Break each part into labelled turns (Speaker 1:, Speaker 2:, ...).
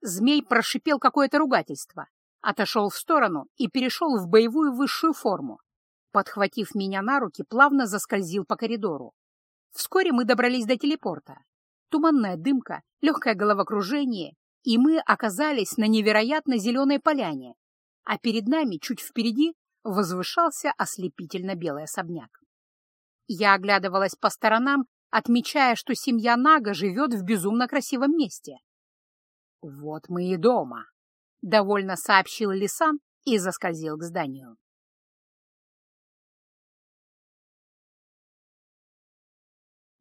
Speaker 1: змей прошипел какое-то ругательство, отошел в сторону и перешел в боевую высшую форму. Подхватив меня на руки, плавно заскользил по коридору. Вскоре мы добрались до телепорта. Туманная дымка, легкое головокружение, и мы оказались на невероятно зеленой поляне, а перед нами, чуть впереди, возвышался ослепительно белый особняк. Я оглядывалась по сторонам, отмечая, что семья Нага живет в безумно красивом месте. «Вот мы и дома», — довольно сообщил Лисан и заскользил к зданию.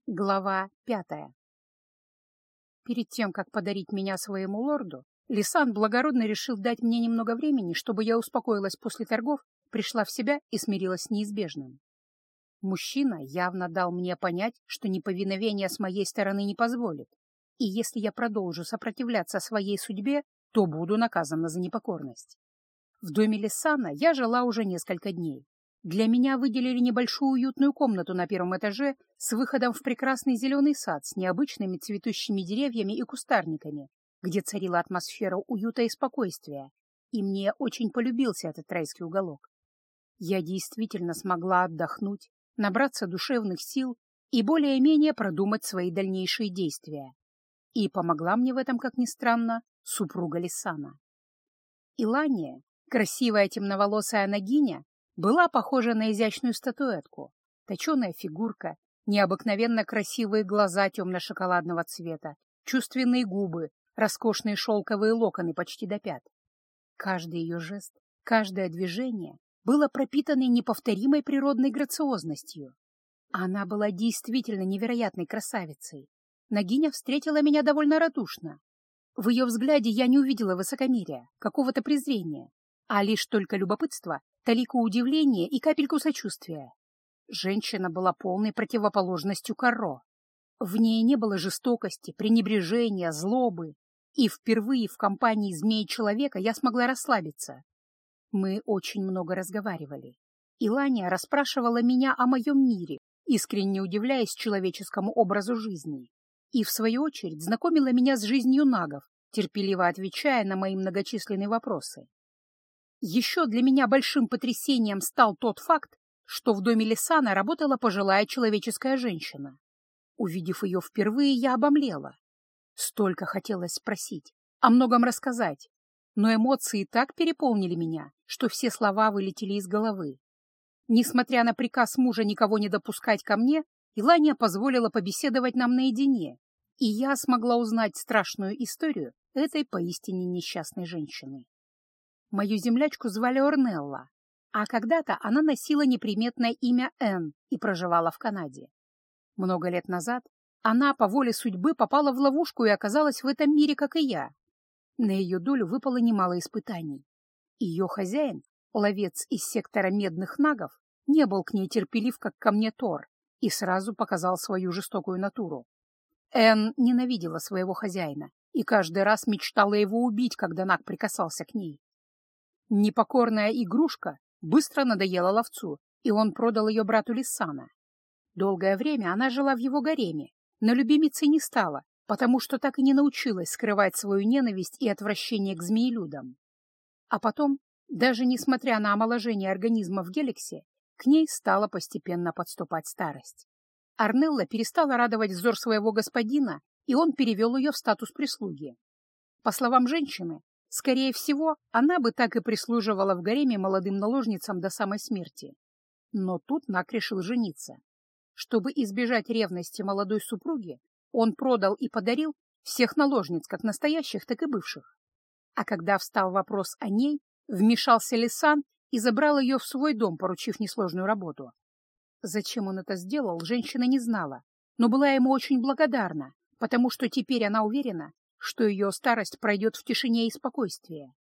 Speaker 1: Глава пятая Перед тем, как подарить меня своему лорду, Лисан благородно решил дать мне немного времени, чтобы я успокоилась после торгов, пришла в себя и смирилась с неизбежным. Мужчина явно дал мне понять, что неповиновение с моей стороны не позволит, и если я продолжу сопротивляться своей судьбе, то буду наказана за непокорность. В доме Лисана я жила уже несколько дней. Для меня выделили небольшую уютную комнату на первом этаже с выходом в прекрасный зеленый сад с необычными цветущими деревьями и кустарниками, где царила атмосфера уюта и спокойствия, и мне очень полюбился этот райский уголок. Я действительно смогла отдохнуть, набраться душевных сил и более-менее продумать свои дальнейшие действия. И помогла мне в этом, как ни странно, супруга Лисана. Илания, красивая темноволосая нагиня, была похожа на изящную статуэтку, точеная фигурка, необыкновенно красивые глаза темно-шоколадного цвета, чувственные губы, роскошные шелковые локоны почти до пят. Каждый ее жест, каждое движение было пропитано неповторимой природной грациозностью. Она была действительно невероятной красавицей. Нагиня встретила меня довольно радушно. В ее взгляде я не увидела высокомерия, какого-то презрения, а лишь только любопытство талику удивления и капельку сочувствия. Женщина была полной противоположностью Карро. В ней не было жестокости, пренебрежения, злобы. И впервые в компании змеи-человека я смогла расслабиться. Мы очень много разговаривали. Илания расспрашивала меня о моем мире, искренне удивляясь человеческому образу жизни. И, в свою очередь, знакомила меня с жизнью нагов, терпеливо отвечая на мои многочисленные вопросы. Еще для меня большим потрясением стал тот факт, что в доме Лисана работала пожилая человеческая женщина. Увидев ее впервые, я обомлела. Столько хотелось спросить, о многом рассказать, но эмоции так переполнили меня, что все слова вылетели из головы. Несмотря на приказ мужа никого не допускать ко мне, Илания позволила побеседовать нам наедине, и я смогла узнать страшную историю этой поистине несчастной женщины. Мою землячку звали Орнелла, а когда-то она носила неприметное имя Энн и проживала в Канаде. Много лет назад она по воле судьбы попала в ловушку и оказалась в этом мире, как и я. На ее долю выпало немало испытаний. Ее хозяин, ловец из сектора медных нагов, не был к ней терпелив, как ко мне Тор, и сразу показал свою жестокую натуру. Энн ненавидела своего хозяина и каждый раз мечтала его убить, когда Наг прикасался к ней. Непокорная игрушка быстро надоела ловцу, и он продал ее брату Лисана. Долгое время она жила в его гареме, но любимицей не стала, потому что так и не научилась скрывать свою ненависть и отвращение к змеелюдам. А потом, даже несмотря на омоложение организма в Геликсе, к ней стала постепенно подступать старость. Арнелла перестала радовать взор своего господина, и он перевел ее в статус прислуги. По словам женщины, Скорее всего, она бы так и прислуживала в гареме молодым наложницам до самой смерти. Но тут Нак решил жениться. Чтобы избежать ревности молодой супруги, он продал и подарил всех наложниц, как настоящих, так и бывших. А когда встал вопрос о ней, вмешался Лисан и забрал ее в свой дом, поручив несложную работу. Зачем он это сделал, женщина не знала, но была ему очень благодарна, потому что теперь она уверена, что ее старость пройдет в тишине и спокойствии.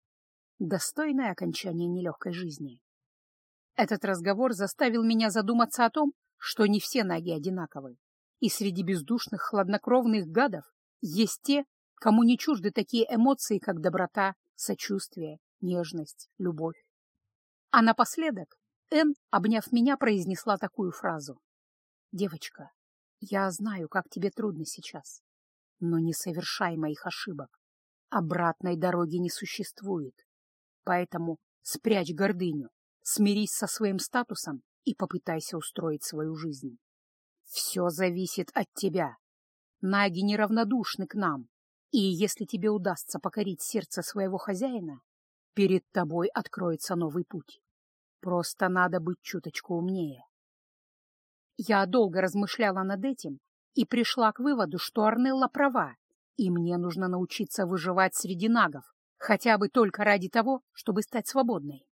Speaker 1: Достойное окончание нелегкой жизни. Этот разговор заставил меня задуматься о том, что не все ноги одинаковы, и среди бездушных, хладнокровных гадов есть те, кому не чужды такие эмоции, как доброта, сочувствие, нежность, любовь. А напоследок Эн, обняв меня, произнесла такую фразу. «Девочка, я знаю, как тебе трудно сейчас но не совершай моих ошибок. Обратной дороги не существует. Поэтому спрячь гордыню, смирись со своим статусом и попытайся устроить свою жизнь. Все зависит от тебя. Наги неравнодушны к нам, и если тебе удастся покорить сердце своего хозяина, перед тобой откроется новый путь. Просто надо быть чуточку умнее. Я долго размышляла над этим и пришла к выводу, что Арнелла права, и мне нужно научиться выживать среди нагов, хотя бы только ради того, чтобы стать свободной.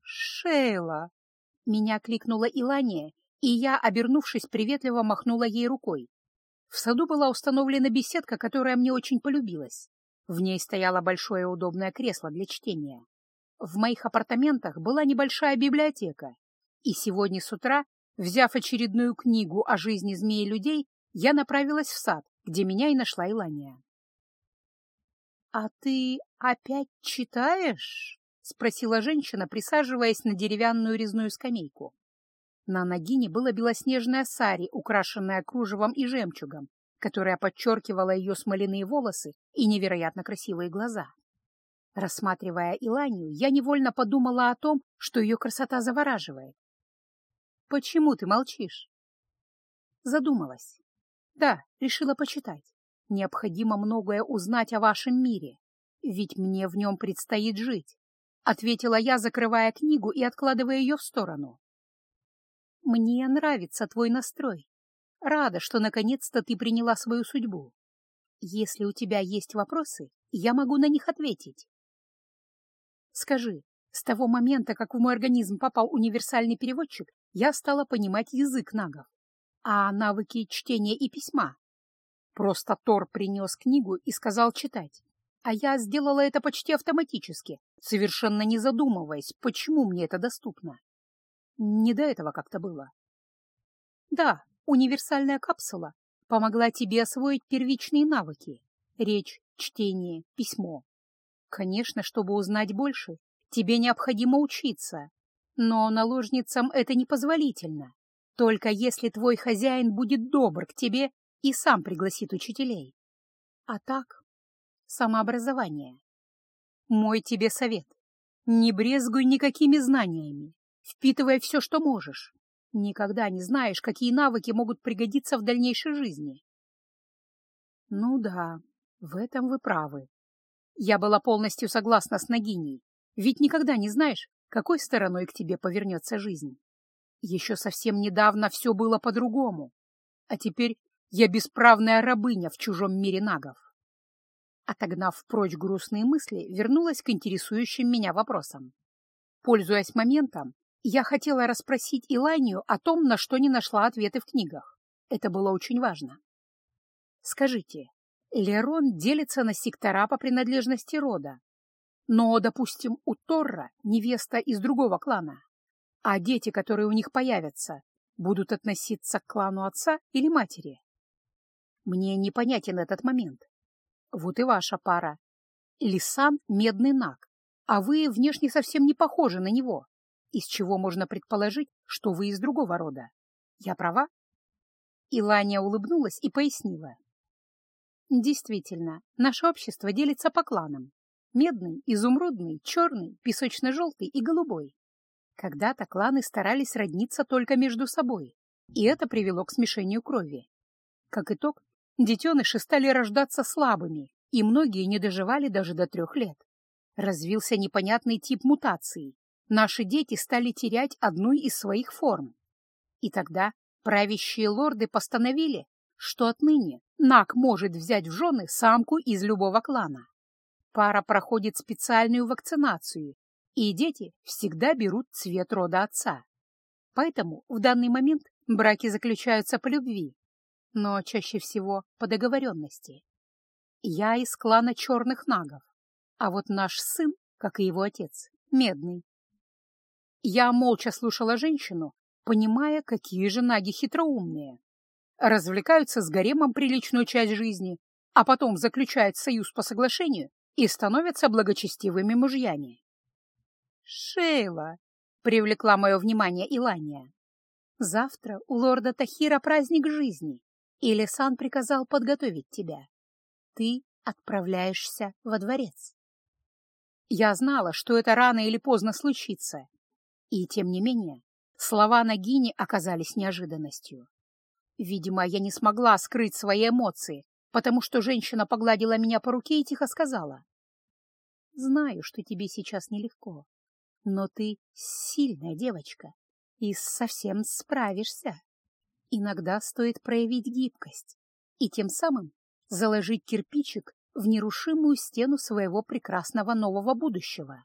Speaker 1: «Шейла!» — меня кликнула Илания, и я, обернувшись, приветливо махнула ей рукой. В саду была установлена беседка, которая мне очень полюбилась. В ней стояло большое удобное кресло для чтения. В моих апартаментах была небольшая библиотека, и сегодня с утра, взяв очередную книгу о жизни змеи людей, я направилась в сад, где меня и нашла Илания. — А ты опять читаешь? — спросила женщина, присаживаясь на деревянную резную скамейку. На ногине было белоснежное сари, украшенное кружевом и жемчугом, которое подчеркивало ее смоляные волосы и невероятно красивые глаза. Рассматривая Иланию, я невольно подумала о том, что ее красота завораживает. «Почему ты молчишь?» Задумалась. «Да, решила почитать. Необходимо многое узнать о вашем мире, ведь мне в нем предстоит жить», — ответила я, закрывая книгу и откладывая ее в сторону. «Мне нравится твой настрой. Рада, что наконец-то ты приняла свою судьбу. Если у тебя есть вопросы, я могу на них ответить. Скажи, с того момента, как в мой организм попал универсальный переводчик, я стала понимать язык нагов, а навыки чтения и письма. Просто Тор принес книгу и сказал читать, а я сделала это почти автоматически, совершенно не задумываясь, почему мне это доступно. Не до этого как-то было. Да, универсальная капсула помогла тебе освоить первичные навыки — речь, чтение, письмо. Конечно, чтобы узнать больше, тебе необходимо учиться, но наложницам это непозволительно, только если твой хозяин будет добр к тебе и сам пригласит учителей. А так, самообразование. Мой тебе совет. Не брезгуй никакими знаниями, впитывай все, что можешь. Никогда не знаешь, какие навыки могут пригодиться в дальнейшей жизни. Ну да, в этом вы правы, я была полностью согласна с Нагиней, ведь никогда не знаешь, какой стороной к тебе повернется жизнь. Еще совсем недавно все было по-другому, а теперь я бесправная рабыня в чужом мире нагов. Отогнав прочь грустные мысли, вернулась к интересующим меня вопросам. Пользуясь моментом, я хотела расспросить Иланию о том, на что не нашла ответы в книгах. Это было очень важно. Скажите, Лерон делится на сектора по принадлежности рода. Но, допустим, у Торра невеста из другого клана, а дети, которые у них появятся, будут относиться к клану отца или матери. Мне непонятен этот момент. Вот и ваша пара. Лисан — медный наг, а вы внешне совсем не похожи на него, из чего можно предположить, что вы из другого рода. Я права? Илания улыбнулась и пояснила. Действительно, наше общество делится по кланам. Медный, изумрудный, черный, песочно-желтый и голубой. Когда-то кланы старались родниться только между собой, и это привело к смешению крови. Как итог, детеныши стали рождаться слабыми, и многие не доживали даже до трех лет. Развился непонятный тип мутации. Наши дети стали терять одну из своих форм. И тогда правящие лорды постановили, что отныне Нак может взять в жены самку из любого клана. Пара проходит специальную вакцинацию, и дети всегда берут цвет рода отца. Поэтому в данный момент браки заключаются по любви, но чаще всего по договоренности. Я из клана черных нагов, а вот наш сын, как и его отец, медный. Я молча слушала женщину, понимая, какие же наги хитроумные развлекаются с гаремом приличную часть жизни, а потом заключают союз по соглашению и становятся благочестивыми мужьями. «Шейла!» — привлекла мое внимание Илания. «Завтра у лорда Тахира праздник жизни, и Лесан приказал подготовить тебя. Ты отправляешься во дворец. Я знала, что это рано или поздно случится, и, тем не менее, слова Нагини оказались неожиданностью. Видимо, я не смогла скрыть свои эмоции, потому что женщина погладила меня по руке и тихо сказала. «Знаю, что тебе сейчас нелегко, но ты сильная девочка и совсем справишься. Иногда стоит проявить гибкость и тем самым заложить кирпичик в нерушимую стену своего прекрасного нового будущего.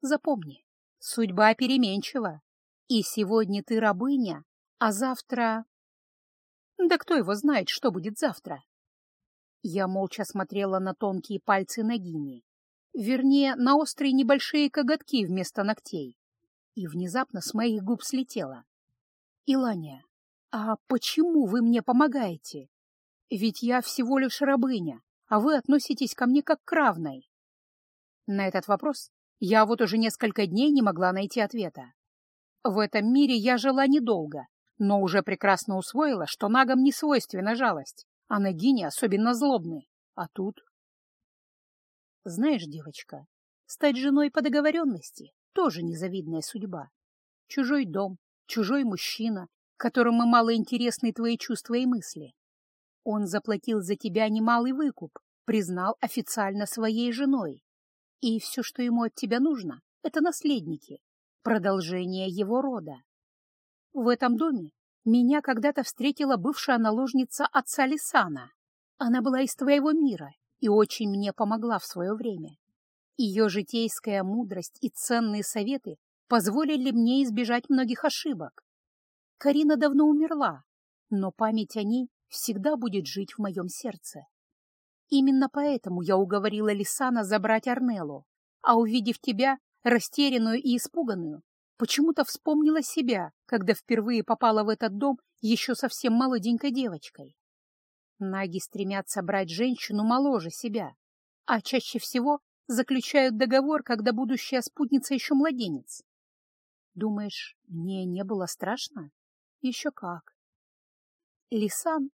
Speaker 1: Запомни, судьба переменчива, и сегодня ты рабыня, а завтра... Да кто его знает, что будет завтра? Я молча смотрела на тонкие пальцы Нагини, вернее, на острые небольшие коготки вместо ногтей, и внезапно с моих губ слетело. «Илания, а почему вы мне помогаете? Ведь я всего лишь рабыня, а вы относитесь ко мне как к равной? На этот вопрос я вот уже несколько дней не могла найти ответа. В этом мире я жила недолго, но уже прекрасно усвоила, что нагам не свойственна жалость, а нагини особенно злобны. А тут... Знаешь, девочка, стать женой по договоренности — тоже незавидная судьба. Чужой дом, чужой мужчина, которому мало интересны твои чувства и мысли. Он заплатил за тебя немалый выкуп, признал официально своей женой. И все, что ему от тебя нужно, — это наследники, продолжение его рода. В этом доме меня когда-то встретила бывшая наложница отца Лисана. Она была из твоего мира и очень мне помогла в свое время. Ее житейская мудрость и ценные советы позволили мне избежать многих ошибок. Карина давно умерла, но память о ней всегда будет жить в моем сердце. Именно поэтому я уговорила Лисана забрать Арнеллу, а увидев тебя, растерянную и испуганную, почему-то вспомнила себя, когда впервые попала в этот дом еще совсем молоденькой девочкой. Наги стремятся брать женщину моложе себя, а чаще всего заключают договор, когда будущая спутница еще младенец. Думаешь, мне не было страшно? Еще как. Лисан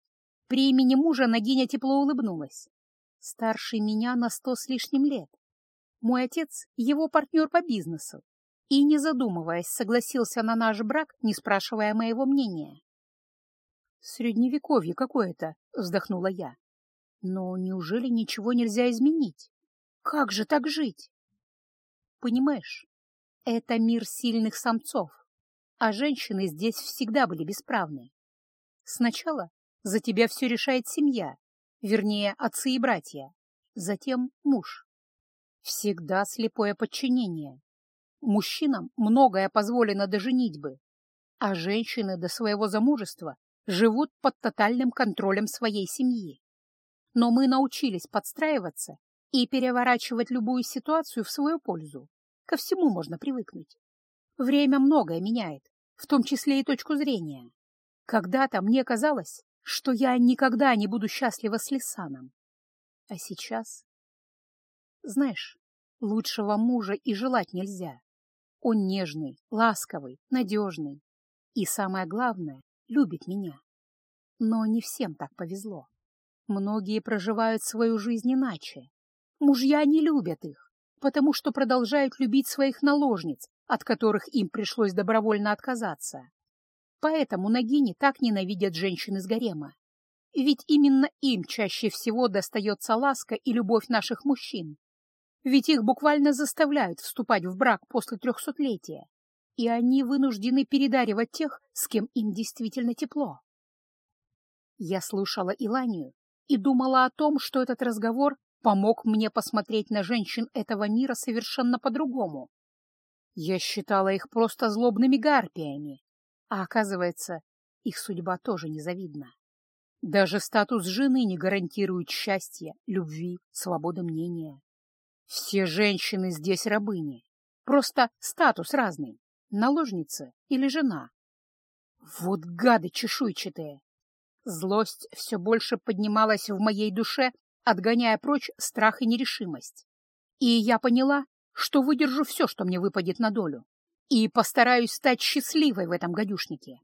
Speaker 1: при имени мужа Нагиня тепло улыбнулась. Старше меня на сто с лишним лет. Мой отец — его партнер по бизнесу. И, не задумываясь, согласился на наш брак, не спрашивая моего мнения. «Средневековье какое-то», — вздохнула я. «Но неужели ничего нельзя изменить? Как же так жить?» «Понимаешь, это мир сильных самцов, а женщины здесь всегда были бесправны. Сначала за тебя все решает семья, вернее, отцы и братья, затем муж. Всегда слепое подчинение. Мужчинам многое позволено до женитьбы, а женщины до своего замужества живут под тотальным контролем своей семьи. Но мы научились подстраиваться и переворачивать любую ситуацию в свою пользу. Ко всему можно привыкнуть. Время многое меняет, в том числе и точку зрения. Когда-то мне казалось, что я никогда не буду счастлива с Лисаном. А сейчас... Знаешь, лучшего мужа и желать нельзя. Он нежный, ласковый, надежный. И самое главное, любит меня. Но не всем так повезло. Многие проживают свою жизнь иначе. Мужья не любят их, потому что продолжают любить своих наложниц, от которых им пришлось добровольно отказаться. Поэтому Нагини так ненавидят женщин из гарема. Ведь именно им чаще всего достается ласка и любовь наших мужчин. Ведь их буквально заставляют вступать в брак после трехсотлетия, и они вынуждены передаривать тех, с кем им действительно тепло. Я слушала Иланию и думала о том, что этот разговор помог мне посмотреть на женщин этого мира совершенно по-другому. Я считала их просто злобными гарпиями, а оказывается, их судьба тоже незавидна. Даже статус жены не гарантирует счастья, любви, свободы мнения. Все женщины здесь рабыни. Просто статус разный. Наложница или жена. Вот гады чешуйчатые! Злость все больше поднималась в моей душе, отгоняя прочь страх и нерешимость. И я поняла, что выдержу все, что мне выпадет на долю и постараюсь стать счастливой в этом гадюшнике.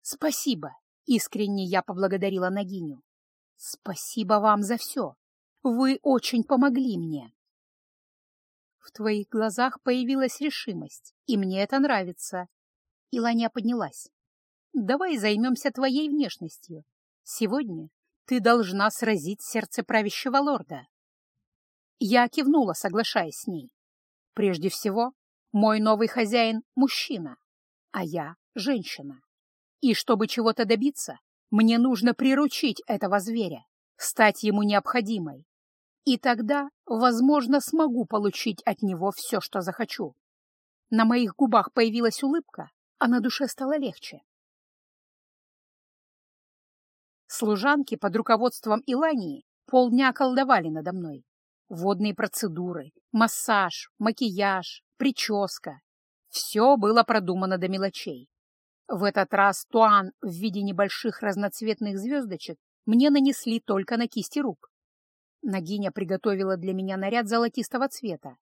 Speaker 1: Спасибо, искренне я поблагодарила Нагиню. Спасибо вам за все, Вы очень помогли мне. В твоих глазах появилась решимость, и мне это нравится. Иланя поднялась. Давай займемся твоей внешностью. Сегодня ты должна сразить сердце правящего лорда. Я кивнула, соглашаясь с ней. Прежде всего, мой новый хозяин — мужчина, а я — женщина. И чтобы чего-то добиться, мне нужно приручить этого зверя, стать ему необходимой. И тогда, возможно, смогу получить от него все, что захочу. На моих губах появилась улыбка, а на душе стало легче. Служанки под руководством Илании полдня колдовали надо мной. Водные процедуры, массаж, макияж, прическа. Все было продумано до мелочей. В этот раз туан в виде небольших разноцветных звездочек мне нанесли только на кисти рук. Нагиня приготовила для меня наряд золотистого цвета,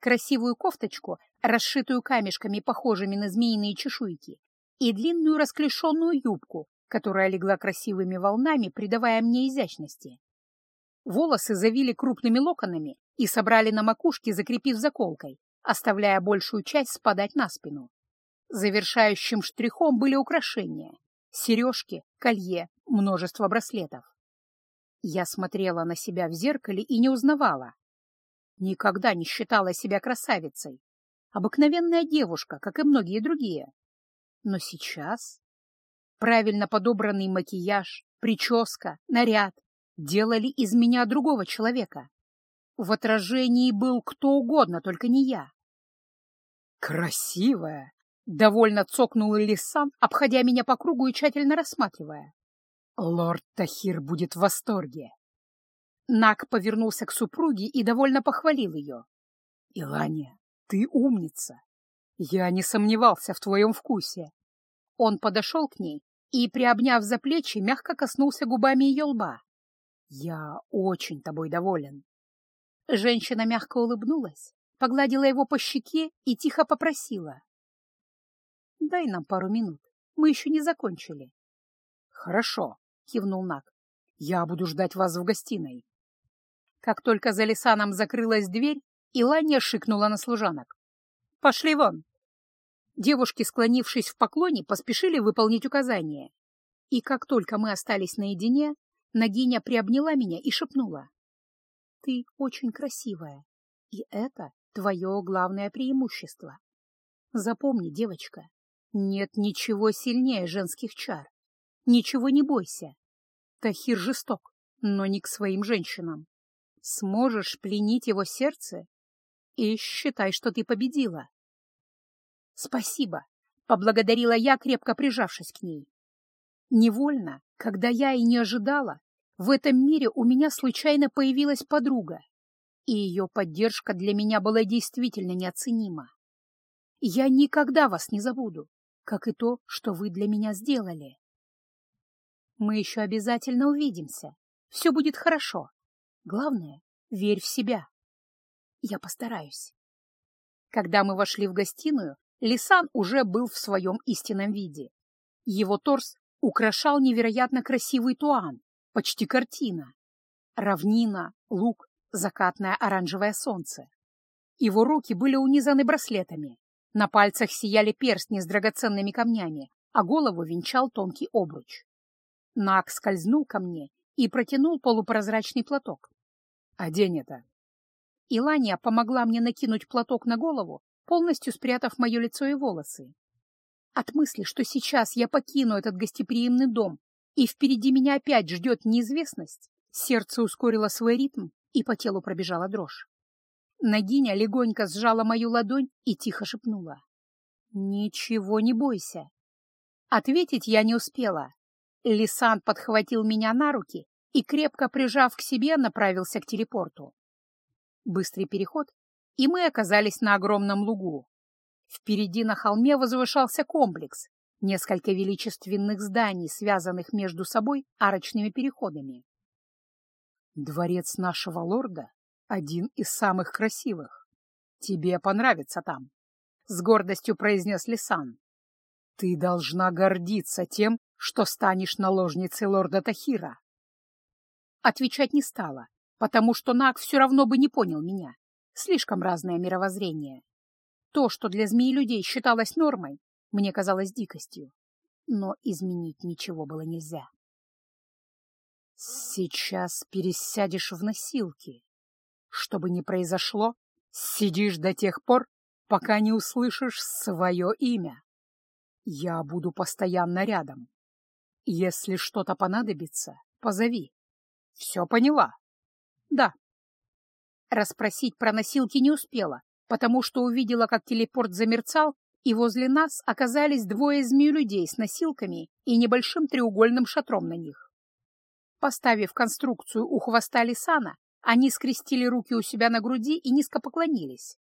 Speaker 1: красивую кофточку, расшитую камешками, похожими на змеиные чешуйки, и длинную расклешенную юбку, которая легла красивыми волнами, придавая мне изящности. Волосы завили крупными локонами и собрали на макушке, закрепив заколкой, оставляя большую часть спадать на спину. Завершающим штрихом были украшения — сережки, колье, множество браслетов. Я смотрела на себя в зеркале и не узнавала. Никогда не считала себя красавицей. Обыкновенная девушка, как и многие другие. Но сейчас правильно подобранный макияж, прическа, наряд делали из меня другого человека. В отражении был кто угодно, только не я. «Красивая!» — довольно цокнул Лисан, обходя меня по кругу и тщательно рассматривая. Лорд Тахир будет в восторге. Нак повернулся к супруге и довольно похвалил ее. «Илания, ты умница. Я не сомневался в твоем вкусе». Он подошел к ней и, приобняв за плечи, мягко коснулся губами ее лба. «Я очень тобой доволен». Женщина мягко улыбнулась, погладила его по щеке и тихо попросила. «Дай нам пару минут, мы еще не закончили». «Хорошо», — кивнул Нак. «Я буду ждать вас в гостиной». Как только за Лисаном закрылась дверь, Илания шикнула на служанок. «Пошли вон!» Девушки, склонившись в поклоне, поспешили выполнить указание. И как только мы остались наедине, Нагиня приобняла меня и шепнула. «Ты очень красивая, и это твое главное преимущество. Запомни, девочка, нет ничего сильнее женских чар. Ничего не бойся. Тахир жесток, но не к своим женщинам. Сможешь пленить его сердце, и считай, что ты победила. Спасибо, поблагодарила я, крепко прижавшись к ней. Невольно, когда я и не ожидала, в этом мире у меня случайно появилась подруга, и ее поддержка для меня была действительно неоценима. Я никогда вас не забуду, как и то, что вы для меня сделали. Мы еще обязательно увидимся. Все будет хорошо. Главное, верь в себя. Я постараюсь. Когда мы вошли в гостиную, Лисан уже был в своем истинном виде. Его торс украшал невероятно красивый туан, почти картина. Равнина, луг, закатное оранжевое солнце. Его руки были унизаны браслетами. На пальцах сияли перстни с драгоценными камнями, а голову венчал тонкий обруч. Нак скользнул ко мне и протянул полупрозрачный платок. «Одень это». Илания помогла мне накинуть платок на голову, полностью спрятав мое лицо и волосы. От мысли, что сейчас я покину этот гостеприимный дом, и впереди меня опять ждет неизвестность, сердце ускорило свой ритм, и по телу пробежала дрожь. Нагиня легонько сжала мою ладонь и тихо шепнула. «Ничего не бойся». Ответить я не успела. Лисан подхватил меня на руки и, крепко прижав к себе, направился к телепорту. Быстрый переход, и мы оказались на огромном лугу. Впереди на холме возвышался комплекс, несколько величественных зданий, связанных между собой арочными переходами. Дворец нашего лорда — один из самых красивых. Тебе понравится там, — с гордостью произнес Лисан. Ты должна гордиться тем, что станешь наложницей лорда Тахира. Отвечать не стала, потому что Наг все равно бы не понял меня. Слишком разное мировоззрение. То, что для змеи людей считалось нормой, мне казалось дикостью, но изменить ничего было нельзя. Сейчас пересядешь в носилки. Что бы ни произошло, сидишь до тех пор, пока не услышишь свое имя. Я буду постоянно рядом. Если что-то понадобится, позови. Все поняла? Да. Расспросить про носилки не успела, потому что увидела, как телепорт замерцал, и возле нас оказались двое змею-людей с носилками и небольшим треугольным шатром на них. Поставив конструкцию у хвоста Лисана, они скрестили руки у себя на груди и низко поклонились.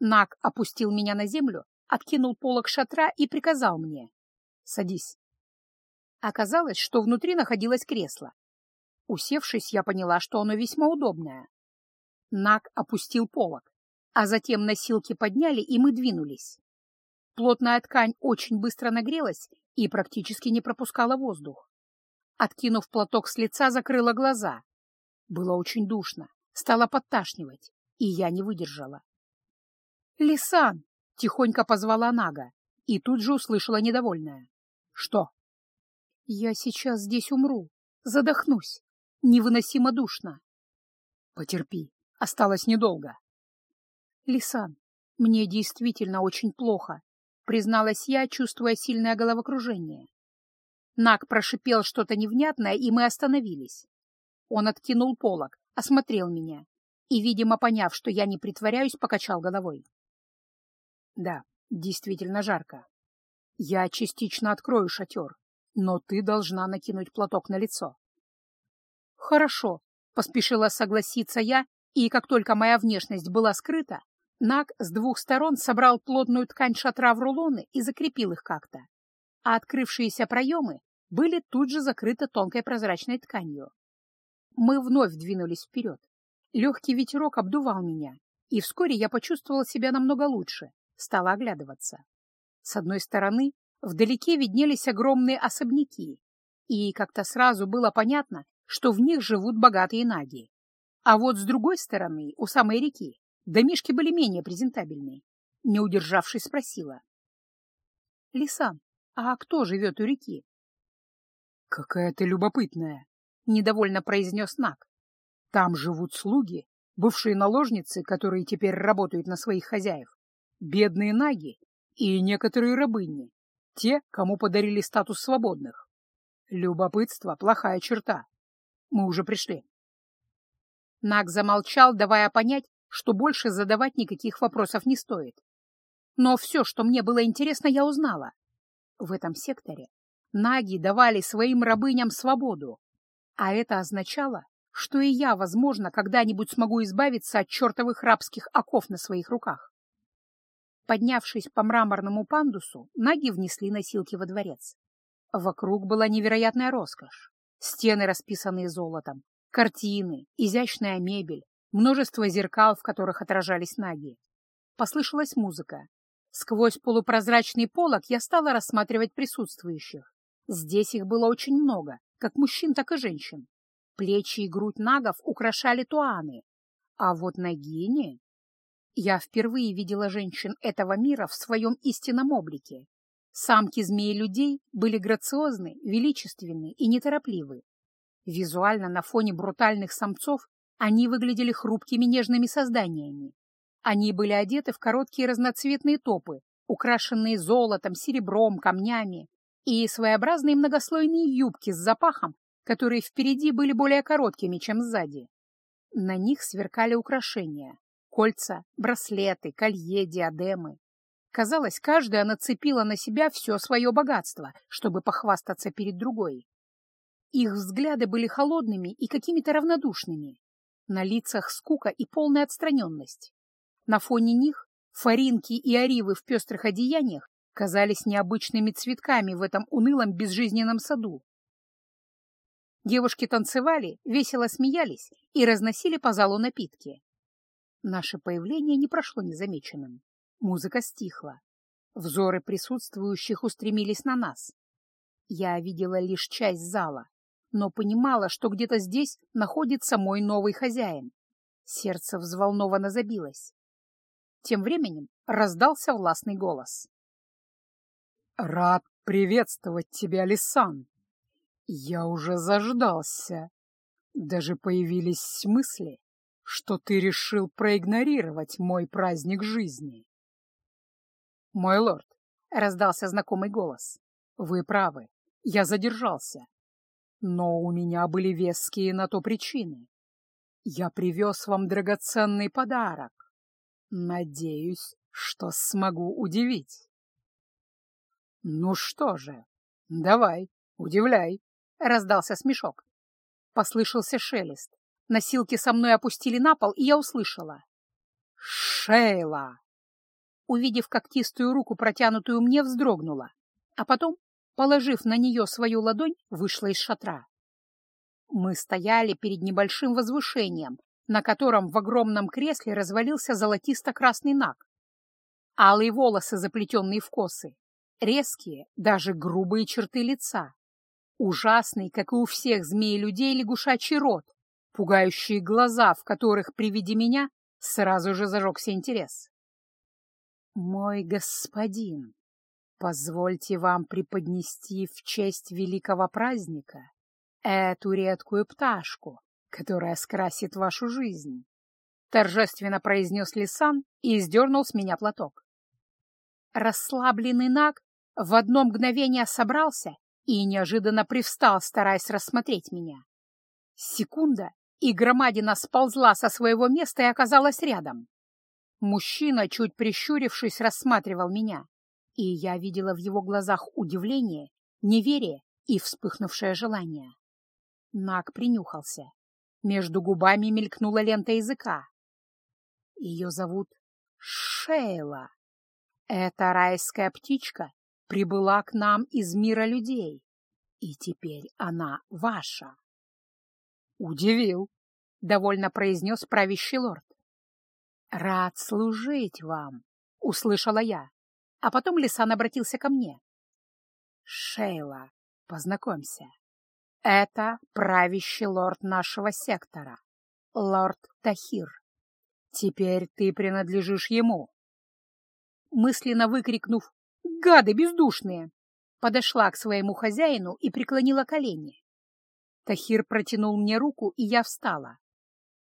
Speaker 1: Нак опустил меня на землю, откинул полок шатра и приказал мне «Садись». Оказалось, что внутри находилось кресло. Усевшись, я поняла, что оно весьма удобное. Нак опустил полок, а затем носилки подняли, и мы двинулись. Плотная ткань очень быстро нагрелась и практически не пропускала воздух. Откинув платок с лица, закрыла глаза. Было очень душно, стало подташнивать, и я не выдержала. «Лисан!» — тихонько позвала Нага, и тут же услышала недовольная. «Что?» «Я сейчас здесь умру, задохнусь, невыносимо душно». «Потерпи, осталось недолго». «Лисан, мне действительно очень плохо», — призналась я, чувствуя сильное головокружение. Наг прошипел что-то невнятное, и мы остановились. Он откинул полог, осмотрел меня и, видимо, поняв, что я не притворяюсь, покачал головой. Да, действительно жарко. Я частично открою шатер, но ты должна накинуть платок на лицо. Хорошо, поспешила согласиться я, и как только моя внешность была скрыта, Наг с двух сторон собрал плотную ткань шатра в рулоны и закрепил их как-то, а открывшиеся проемы были тут же закрыты тонкой прозрачной тканью. Мы вновь двинулись вперед. Легкий ветерок обдувал меня, и вскоре я почувствовала себя намного лучше, стала оглядываться. С одной стороны, вдалеке виднелись огромные особняки, и как-то сразу было понятно, что в них живут богатые наги. А вот с другой стороны, у самой реки, домишки были менее презентабельные. Не удержавшись, спросила. — Лисан, а кто живет у реки? — Какая ты любопытная, — недовольно произнес Наг. — Там живут слуги, бывшие наложницы, которые теперь работают на своих хозяев бедные наги и некоторые рабыни, те, кому подарили статус свободных. Любопытство — плохая черта. Мы уже пришли. Наг замолчал, давая понять, что больше задавать никаких вопросов не стоит. Но все, что мне было интересно, я узнала. В этом секторе наги давали своим рабыням свободу, а это означало, что и я, возможно, когда-нибудь смогу избавиться от чертовых рабских оков на своих руках. Поднявшись по мраморному пандусу, наги внесли носилки во дворец. Вокруг была невероятная роскошь. Стены, расписанные золотом, картины, изящная мебель, множество зеркал, в которых отражались наги. Послышалась музыка. Сквозь полупрозрачный полог я стала рассматривать присутствующих. Здесь их было очень много, как мужчин, так и женщин. Плечи и грудь нагов украшали туаны, а вот нагини я впервые видела женщин этого мира в своем истинном облике. Самки змеи-людей были грациозны, величественны и неторопливы. Визуально на фоне брутальных самцов они выглядели хрупкими нежными созданиями. Они были одеты в короткие разноцветные топы, украшенные золотом, серебром, камнями, и своеобразные многослойные юбки с запахом, которые впереди были более короткими, чем сзади. На них сверкали украшения Кольца, браслеты, колье, диадемы. Казалось, каждая нацепила на себя все свое богатство, чтобы похвастаться перед другой. Их взгляды были холодными и какими-то равнодушными. На лицах скука и полная отстраненность. На фоне них фаринки и оривы в пестрых одеяниях казались необычными цветками в этом унылом безжизненном саду. Девушки танцевали, весело смеялись и разносили по залу напитки. Наше появление не прошло незамеченным. Музыка стихла. Взоры присутствующих устремились на нас. Я видела лишь часть зала, но понимала, что где-то здесь находится мой новый хозяин. Сердце взволнованно забилось. Тем временем раздался властный голос. «Рад приветствовать тебя, Лисан. Я уже заждался. Даже появились мысли, что ты решил проигнорировать мой праздник жизни. «Мой лорд», — раздался знакомый голос, — «вы правы, я задержался. Но у меня были веские на то причины. Я привез вам драгоценный подарок. Надеюсь, что смогу удивить». «Ну что же, давай, удивляй», — раздался смешок. Послышался шелест. Носилки со мной опустили на пол, и я услышала. «Шейла!» Увидев когтистую руку, протянутую мне, вздрогнула, а потом, положив на нее свою ладонь, вышла из шатра. Мы стояли перед небольшим возвышением, на котором в огромном кресле развалился золотисто-красный наг. Алые волосы, заплетенные в косы, резкие, даже грубые черты лица, ужасный, как и у всех змей-людей, лягушачий рот, пугающие глаза, в которых при виде меня сразу же зажегся интерес. «Мой господин, позвольте вам преподнести в честь великого праздника эту редкую пташку, которая скрасит вашу жизнь», — торжественно произнес Лисан и издернул с меня платок. Расслабленный наг в одно мгновение собрался и неожиданно привстал, стараясь рассмотреть меня. Секунда, и громадина сползла со своего места и оказалась рядом. Мужчина, чуть прищурившись, рассматривал меня, и я видела в его глазах удивление, неверие и вспыхнувшее желание. Наг принюхался. Между губами мелькнула лента языка. Ее зовут Шейла. Эта райская птичка прибыла к нам из мира людей, и теперь она ваша. Удивил, — довольно произнес правящий лорд. Рад служить вам, — услышала я, а потом Лисан обратился ко мне. Шейла, познакомься. Это правящий лорд нашего сектора, лорд Тахир. Теперь ты принадлежишь ему. Мысленно выкрикнув «Гады бездушные!» подошла к своему хозяину и преклонила колени. Тахир протянул мне руку, и я встала.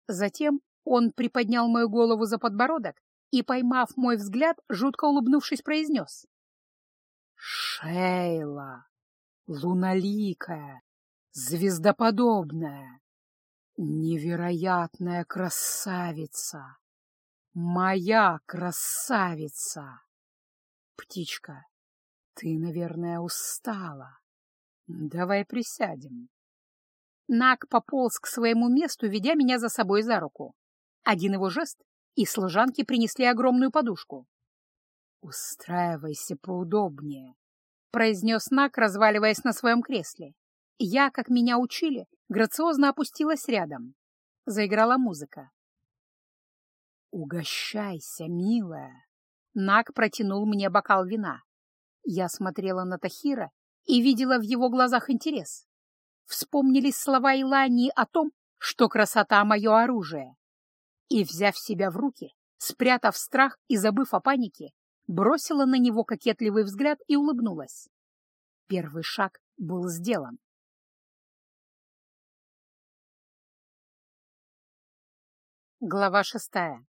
Speaker 1: Затем он приподнял мою голову за подбородок и, поймав мой взгляд, жутко улыбнувшись, произнес. «Шейла! Луналикая! Звездоподобная! Невероятная красавица! Моя красавица!» «Птичка, ты, наверное, устала. Давай присядем». Нак пополз к своему месту, ведя меня за собой за руку. Один его жест, и служанки принесли огромную подушку. «Устраивайся поудобнее», — произнес Нак, разваливаясь на своем кресле. Я, как меня учили, грациозно опустилась рядом. Заиграла музыка. «Угощайся, милая!» Нак протянул мне бокал вина. Я смотрела на Тахира и видела в его глазах интерес. Вспомнились слова Илании о том, что красота — мое оружие. И, взяв себя в руки, спрятав страх и забыв о панике, бросила на него кокетливый взгляд и улыбнулась. Первый шаг был сделан. Глава шестая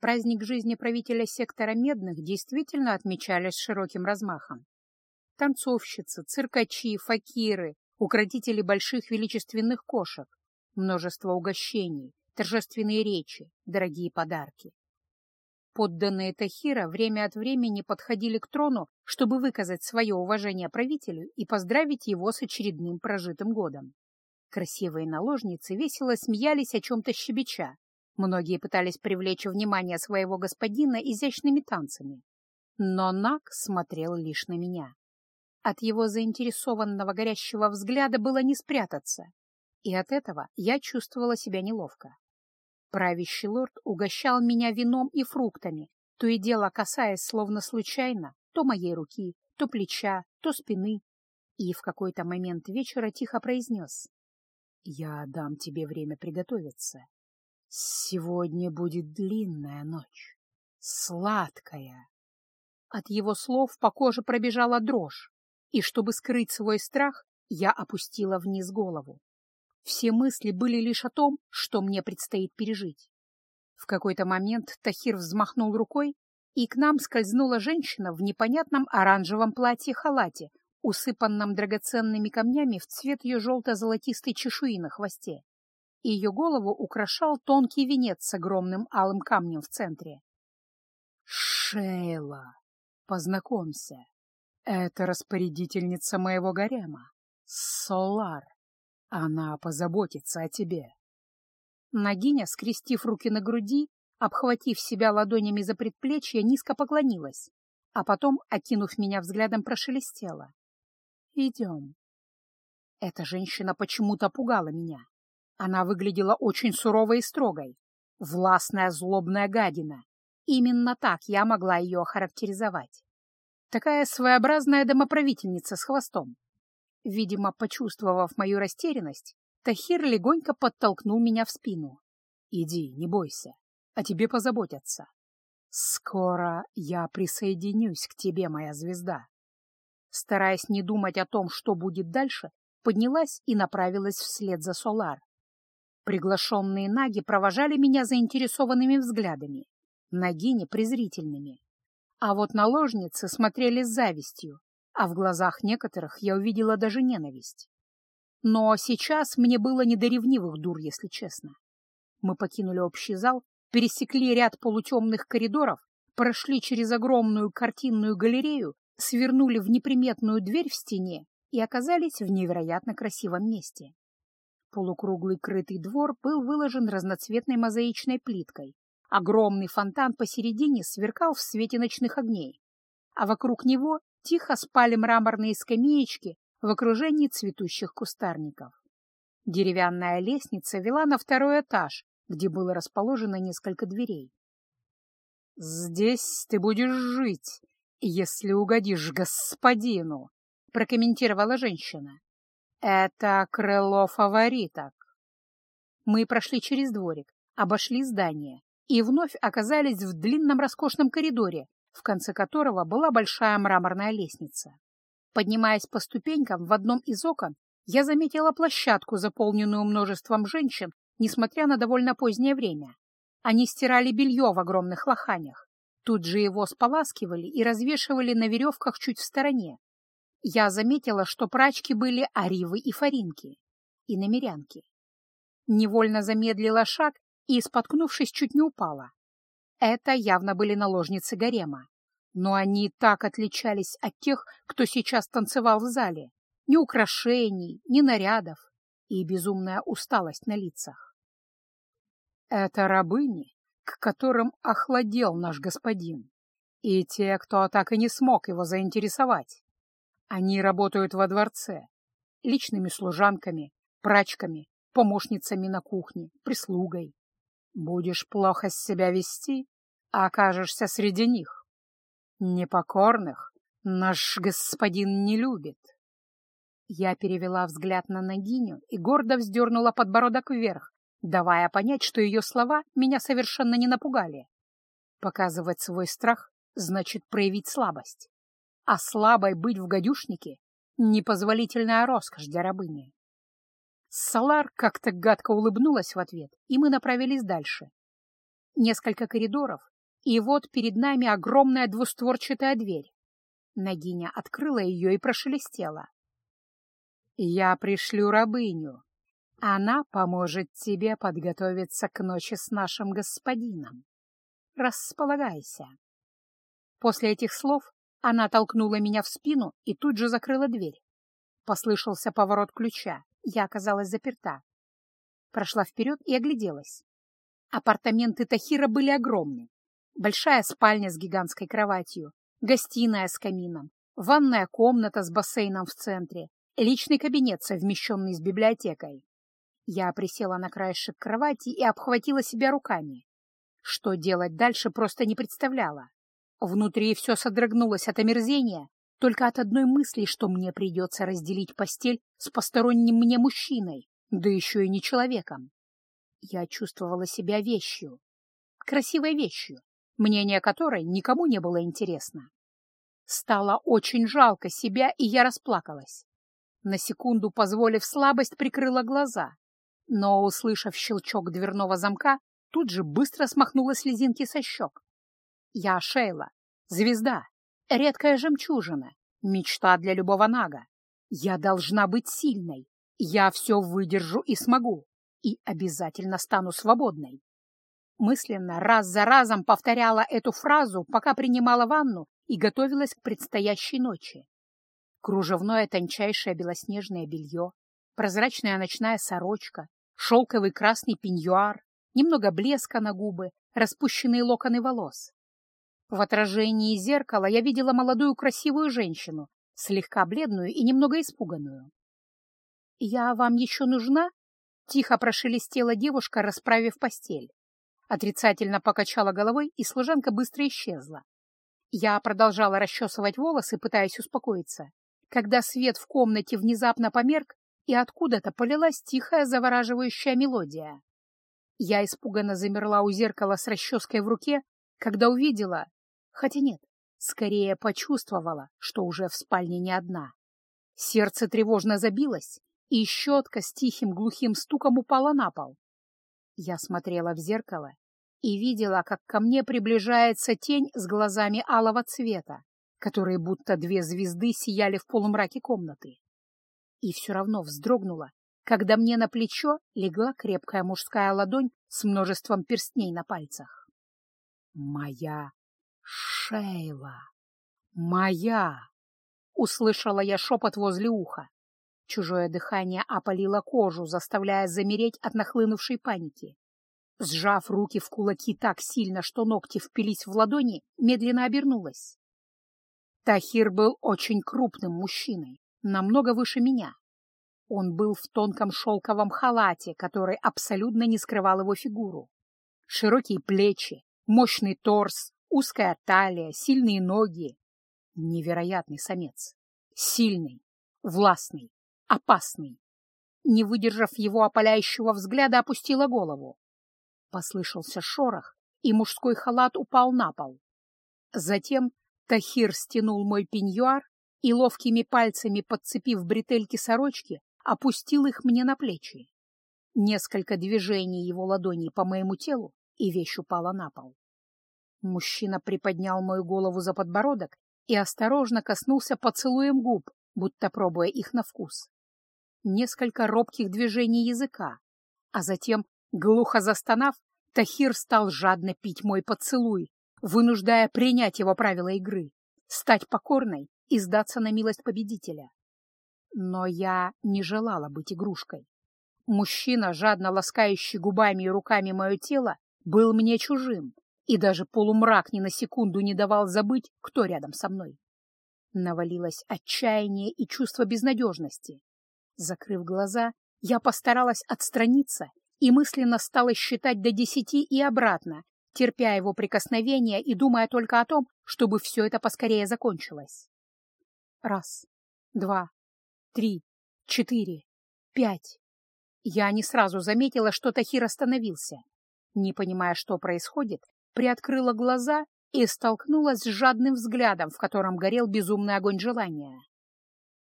Speaker 1: Праздник жизни правителя сектора Медных действительно отмечали с широким размахом. Танцовщицы, циркачи, факиры, укротители больших величественных кошек, множество угощений, торжественные речи, дорогие подарки. Подданные Тахира время от времени подходили к трону, чтобы выказать свое уважение правителю и поздравить его с очередным прожитым годом. Красивые наложницы весело смеялись о чем-то щебеча, Многие пытались привлечь внимание своего господина изящными танцами, но Нак смотрел лишь на меня. От его заинтересованного горящего взгляда было не спрятаться, и от этого я чувствовала себя неловко. Правящий лорд угощал меня вином и фруктами, то и дело касаясь, словно случайно, то моей руки, то плеча, то спины. и в какой-то момент вечера тихо произнес. «Я дам тебе время приготовиться. Сегодня будет длинная ночь, сладкая». От его слов по коже пробежала дрожь, и чтобы скрыть свой страх, я опустила вниз голову. Все мысли были лишь о том, что мне предстоит пережить. В какой-то момент Тахир взмахнул рукой, и к нам скользнула женщина в непонятном оранжевом платье-халате, усыпанном драгоценными камнями в цвет ее желто-золотистой чешуи на хвосте. Ее голову украшал тонкий венец с огромным алым камнем в центре. «Шейла, познакомься, это распорядительница моего гарема, Солар. Она позаботится о тебе». Нагиня, скрестив руки на груди, обхватив себя ладонями за предплечье, низко поклонилась, а потом, окинув меня взглядом, прошелестела. «Идем». Эта женщина почему-то пугала меня. Она выглядела очень суровой и строгой. Властная, злобная гадина. Именно так я могла ее охарактеризовать. Такая своеобразная домоправительница с хвостом. Видимо, почувствовав мою растерянность, Тахир легонько подтолкнул меня в спину. «Иди, не бойся, о тебе позаботятся. Скоро я присоединюсь к тебе, моя звезда». Стараясь не думать о том, что будет дальше, поднялась и направилась вслед за Солар. Приглашенные наги провожали меня заинтересованными взглядами, нагини презрительными. А вот наложницы смотрели с завистью, а в глазах некоторых я увидела даже ненависть. Но сейчас мне было не до ревнивых дур, если честно. Мы покинули общий зал, пересекли ряд полутемных коридоров, прошли через огромную картинную галерею, свернули в неприметную дверь в стене и оказались в невероятно красивом месте. Полукруглый крытый двор был выложен разноцветной мозаичной плиткой. Огромный фонтан посередине сверкал в свете ночных огней, а вокруг него тихо спали мраморные скамеечки в окружении цветущих кустарников. Деревянная лестница вела на второй этаж, где было расположено несколько дверей. «Здесь ты будешь жить, если угодишь господину», — прокомментировала женщина. «Это крыло фавориток». Мы прошли через дворик, обошли здание и вновь оказались в длинном роскошном коридоре, в конце которого была большая мраморная лестница. Поднимаясь по ступенькам в одном из окон, я заметила площадку, заполненную множеством женщин, несмотря на довольно позднее время. Они стирали белье в огромных лоханях. Тут же его споласкивали и развешивали на веревках чуть в стороне. Я заметила, что прачки были аривы и фаринки, и намерянки. Невольно замедлила шаг и, споткнувшись, чуть не упала. Это явно были наложницы гарема. Но они так отличались от тех, кто сейчас танцевал в зале. Ни украшений, ни нарядов и безумная усталость на лицах. Это рабыни, к которым охладел наш господин, и те, кто так и не смог его заинтересовать. Они работают во дворце, личными служанками, прачками, помощницами на кухне, прислугой. Будешь плохо себя вести, а окажешься среди них. Непокорных наш господин не любит. Я перевела взгляд на Нагиню и гордо вздернула подбородок вверх, давая понять, что ее слова меня совершенно не напугали. Показывать свой страх значит проявить слабость, а слабой быть в гадюшнике — непозволительная роскошь для рабыни. Салар как-то гадко улыбнулась в ответ, и мы направились дальше. Несколько коридоров, и вот перед нами огромная двустворчатая дверь. Нагиня открыла ее и прошелестела. «Я пришлю рабыню. Она поможет тебе подготовиться к ночи с нашим господином. Располагайся». После этих слов она толкнула меня в спину и тут же закрыла дверь. Послышался поворот ключа, я оказалась заперта. Прошла вперед и огляделась. Апартаменты Тахира были огромны. Большая спальня с гигантской кроватью, гостиная с камином, ванная комната с бассейном в центре, личный кабинет, совмещенный с библиотекой. Я присела на краешек кровати и обхватила себя руками. Что делать дальше, просто не представляла. Внутри все содрогнулось от омерзения, только от одной мысли, что мне придется разделить постель с посторонним мне мужчиной, да еще и не человеком. Я чувствовала себя вещью, красивой вещью, мнение которой никому не было интересно. Стало очень жалко себя, и я расплакалась. На секунду, позволив слабость, прикрыла глаза, но, услышав щелчок дверного замка, тут же быстро смахнула слезинки со щек. Я Шейла, звезда, редкая жемчужина, мечта для любого нага. Я должна быть сильной, я все выдержу и смогу, и обязательно стану свободной. Мысленно раз за разом повторяла эту фразу, пока принимала ванну и готовилась к предстоящей ночи. Кружевное тончайшее белоснежное белье, прозрачная ночная сорочка, шелковый красный пеньюар, немного блеска на губы, распущенные локоны волос. В отражении зеркала я видела молодую красивую женщину, слегка бледную и немного испуганную. «Я вам еще нужна?» — тихо прошелестела девушка, расправив постель. Отрицательно покачала головой, и служанка быстро исчезла. Я продолжала расчесывать волосы, пытаясь успокоиться, когда свет в комнате внезапно померк, и откуда-то полилась тихая завораживающая мелодия. Я испуганно замерла у зеркала с расческой в руке, когда увидела, хотя нет, скорее почувствовала, что уже в спальне не одна. Сердце тревожно забилось, и щетка с тихим глухим стуком упала на пол. Я смотрела в зеркало и видела, как ко мне приближается тень с глазами алого цвета, которые будто две звезды сияли в полумраке комнаты. И все равно вздрогнула, когда мне на плечо легла крепкая мужская ладонь с множеством перстней на пальцах. «Моя Шейла! Моя!» — услышала я шепот возле уха. Чужое дыхание опалило кожу, заставляя замереть от нахлынувшей паники. Сжав руки в кулаки так сильно, что ногти впились в ладони, медленно обернулась. Тахир был очень крупным мужчиной, намного выше меня. Он был в тонком шелковом халате, который абсолютно не скрывал его фигуру. Широкие плечи, мощный торс, узкая талия, сильные ноги. Невероятный самец. Сильный, властный, опасный. Не выдержав его опаляющего взгляда, опустила голову. Послышался шорох, и мужской халат упал на пол. Затем Тахир стянул мой пеньюар и, ловкими пальцами подцепив бретельки сорочки, опустил их мне на плечи. Несколько движений его ладоней по моему телу, и вещь упала на пол. Мужчина приподнял мою голову за подбородок и осторожно коснулся поцелуем губ, будто пробуя их на вкус. Несколько робких движений языка, а затем, глухо застонав, Тахир стал жадно пить мой поцелуй, вынуждая принять его правила игры, стать покорной и сдаться на милость победителя. Но я не желала быть игрушкой. Мужчина, жадно ласкающий губами и руками мое тело, был мне чужим, и даже полумрак ни на секунду не давал забыть, кто рядом со мной. Навалилось отчаяние и чувство безнадежности. Закрыв глаза, я постаралась отстраниться и мысленно стала считать до десяти и обратно, терпя его прикосновения и думая только о том, чтобы все это поскорее закончилось. Раз, два, три, четыре, пять. Я не сразу заметила, что Тахир остановился. Не понимая, что происходит, приоткрыла глаза и столкнулась с жадным взглядом, в котором горел безумный огонь желания.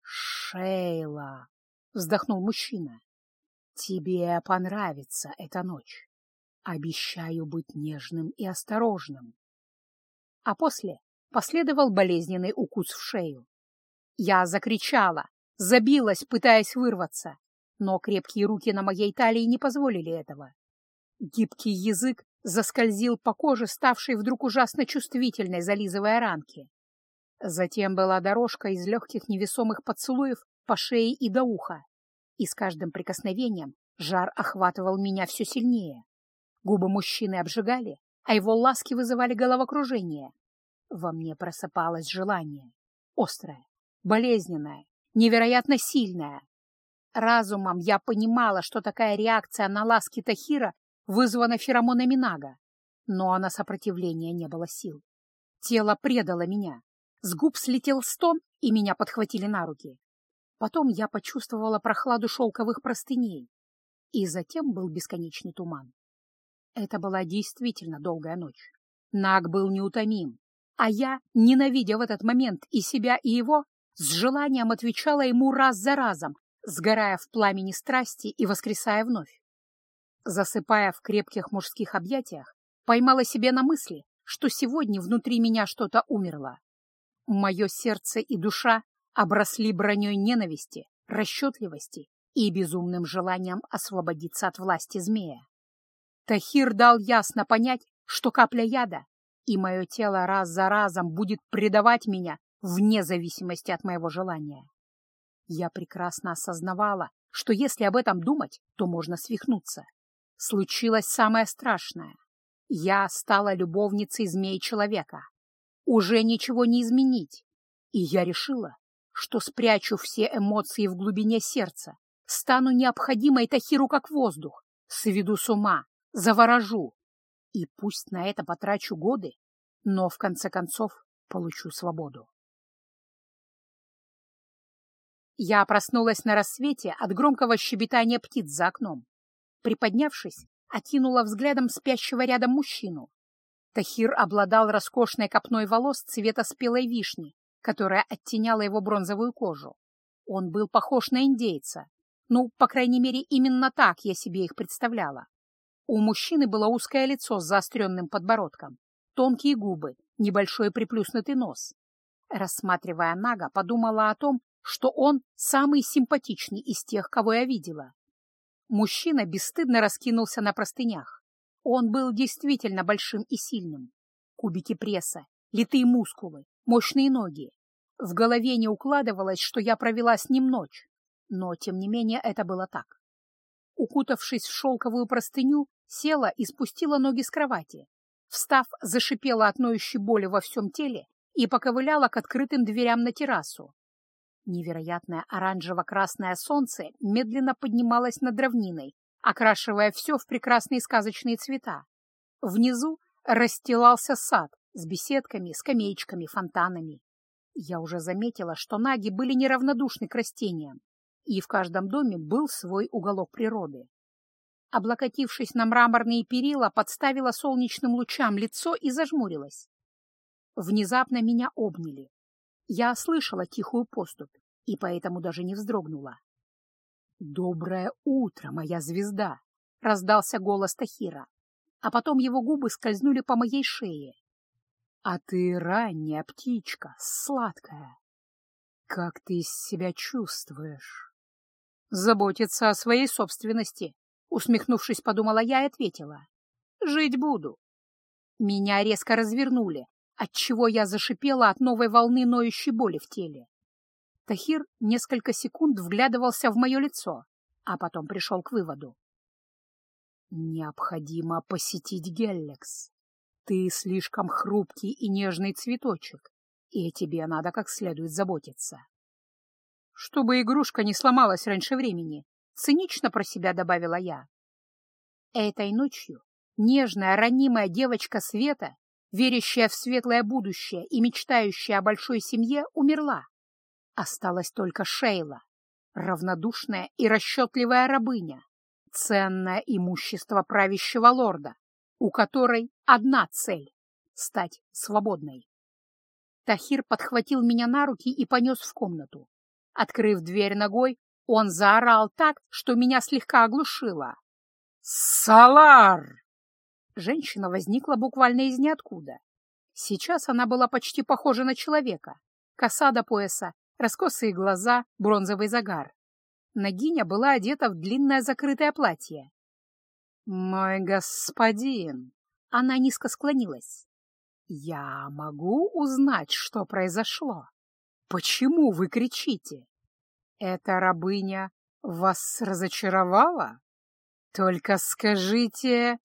Speaker 1: «Шейла!» — вздохнул мужчина. «Тебе понравится эта ночь. Обещаю быть нежным и осторожным». А после последовал болезненный укус в шею. Я закричала, забилась, пытаясь вырваться, но крепкие руки на моей талии не позволили этого. Гибкий язык заскользил по коже, ставшей вдруг ужасно чувствительной, зализывая ранки. Затем была дорожка из легких невесомых поцелуев по шее и до уха, и с каждым прикосновением жар охватывал меня все сильнее. Губы мужчины обжигали, а его ласки вызывали головокружение. Во мне просыпалось желание, острое, болезненное, невероятно сильное. Разумом я понимала, что такая реакция на ласки Тахира вызвана феромонами Нага, но на сопротивление не было сил. Тело предало меня. С губ слетел стон, и меня подхватили на руки. Потом я почувствовала прохладу шелковых простыней, и затем был бесконечный туман. Это была действительно долгая ночь. Наг был неутомим, а я, ненавидя в этот момент и себя, и его, с желанием отвечала ему раз за разом, сгорая в пламени страсти и воскресая вновь. Засыпая в крепких мужских объятиях, поймала себе на мысли, что сегодня внутри меня что-то умерло. Мое сердце и душа обросли броней ненависти, расчетливости и безумным желанием освободиться от власти змея. Тахир дал ясно понять, что капля яда, и мое тело раз за разом будет предавать меня вне зависимости от моего желания. Я прекрасно осознавала, что если об этом думать, то можно свихнуться. Случилось самое страшное. Я стала любовницей змеи-человека. Уже ничего не изменить. И я решила, что спрячу все эмоции в глубине сердца, стану необходимой Тахиру как воздух, сведу с ума, заворожу. И пусть на это потрачу годы, но в конце концов получу свободу. Я проснулась на рассвете от громкого щебетания птиц за окном. Приподнявшись, окинула взглядом спящего рядом мужчину. Тахир обладал роскошной копной волос цвета спелой вишни, которая оттеняла его бронзовую кожу. Он был похож на индейца. Ну, по крайней мере, именно так я себе их представляла. У мужчины было узкое лицо с заостренным подбородком, тонкие губы, небольшой приплюснутый нос. Рассматривая Нага, подумала о том, что он самый симпатичный из тех, кого я видела. Мужчина бесстыдно раскинулся на простынях. Он был действительно большим и сильным. Кубики пресса, литые мускулы, мощные ноги. В голове не укладывалось, что я провела с ним ночь, но, тем не менее, это было так. Укутавшись в шелковую простыню, села и спустила ноги с кровати. Встав, зашипела от ноющей боли во всем теле и поковыляла к открытым дверям на террасу. Невероятное оранжево-красное солнце медленно поднималось над равниной, окрашивая все в прекрасные сказочные цвета. Внизу расстилался сад с беседками, скамеечками, фонтанами. Я уже заметила, что наги были неравнодушны к растениям, и в каждом доме был свой уголок природы. Облокотившись на мраморные перила, подставила солнечным лучам лицо и зажмурилась. Внезапно меня обняли. Я слышала тихую поступь и поэтому даже не вздрогнула. «Доброе утро, моя звезда!» — раздался голос Тахира, а потом его губы скользнули по моей шее. «А ты ранняя птичка, сладкая. Как ты себя чувствуешь?» «Заботиться о своей собственности», — усмехнувшись, подумала я и ответила. «Жить буду». Меня резко развернули, отчего я зашипела от новой волны ноющей боли в теле. Тахир несколько секунд вглядывался в мое лицо, а потом пришел к выводу. «Необходимо посетить Геллекс. Ты слишком хрупкий и нежный цветочек, и тебе надо как следует заботиться». «Чтобы игрушка не сломалась раньше времени», — цинично про себя добавила я. Этой ночью нежная, ранимая девочка Света верящая в светлое будущее и мечтающая о большой семье, умерла. Осталась только Шейла, равнодушная и расчетливая рабыня, ценное имущество правящего лорда, у которой одна цель — стать свободной. Тахир подхватил меня на руки и понес в комнату. Открыв дверь ногой, он заорал так, что меня слегка оглушило. «Салар!» Женщина возникла буквально из ниоткуда. Сейчас она была почти похожа на человека. Коса до пояса, раскосые глаза, бронзовый загар. Нагиня была одета в длинное закрытое платье. «Мой господин!» Она низко склонилась. «Я могу узнать, что произошло? Почему вы кричите? Эта рабыня вас разочаровала? Только скажите...»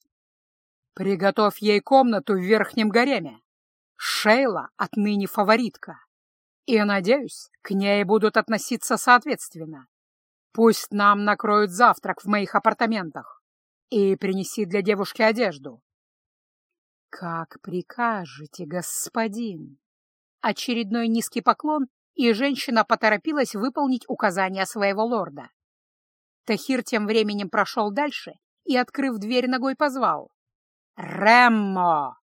Speaker 1: Приготовь ей комнату в верхнем гареме. Шейла отныне фаворитка. И, надеюсь, к ней будут относиться соответственно. Пусть нам накроют завтрак в моих апартаментах и принеси для девушки одежду. — Как прикажете, господин? Очередной низкий поклон, и женщина поторопилась выполнить указания своего лорда. Тахир тем временем прошел дальше и, открыв дверь ногой, позвал. «Рэммо!»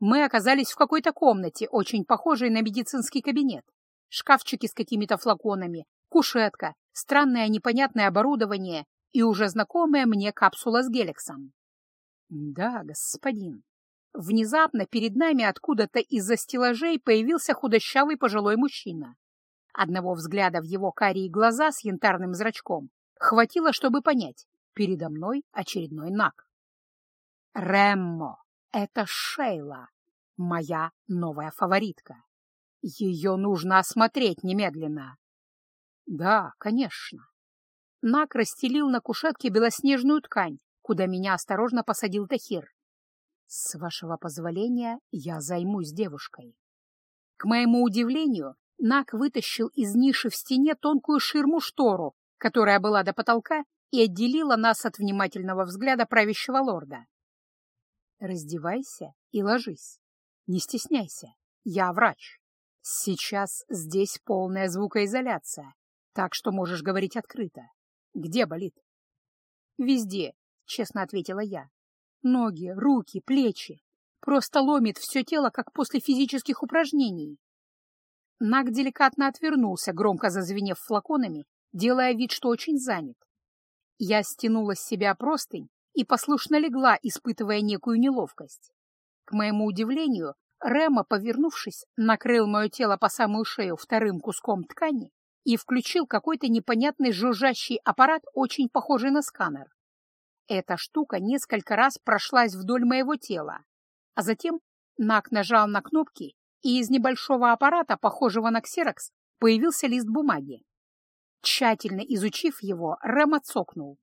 Speaker 1: Мы оказались в какой-то комнате, очень похожей на медицинский кабинет. Шкафчики с какими-то флаконами, кушетка, странное непонятное оборудование и уже знакомая мне капсула с гелексом. Да, господин. Внезапно перед нами откуда-то из-за стеллажей появился худощавый пожилой мужчина. Одного взгляда в его карие глаза с янтарным зрачком хватило, чтобы понять, передо мной очередной наг. Рэммо, это Шейла, моя новая фаворитка. Ее нужно осмотреть немедленно. Да, конечно. Нак расстелил на кушетке белоснежную ткань, куда меня осторожно посадил Тахир. С вашего позволения я займусь девушкой. К моему удивлению, Нак вытащил из ниши в стене тонкую ширму-штору, которая была до потолка и отделила нас от внимательного взгляда правящего лорда. Раздевайся и ложись. Не стесняйся. Я врач. Сейчас здесь полная звукоизоляция, так что можешь говорить открыто. Где болит? Везде, честно ответила я. Ноги, руки, плечи. Просто ломит все тело, как после физических упражнений. Наг деликатно отвернулся, громко зазвенев флаконами, делая вид, что очень занят. Я стянула с себя простынь и послушно легла, испытывая некую неловкость. К моему удивлению, Рема, повернувшись, накрыл мое тело по самую шею вторым куском ткани и включил какой-то непонятный жужжащий аппарат, очень похожий на сканер. Эта штука несколько раз прошлась вдоль моего тела, а затем Нак нажал на кнопки, и из небольшого аппарата, похожего на ксерокс, появился лист бумаги. Тщательно изучив его, Рэм отсокнул.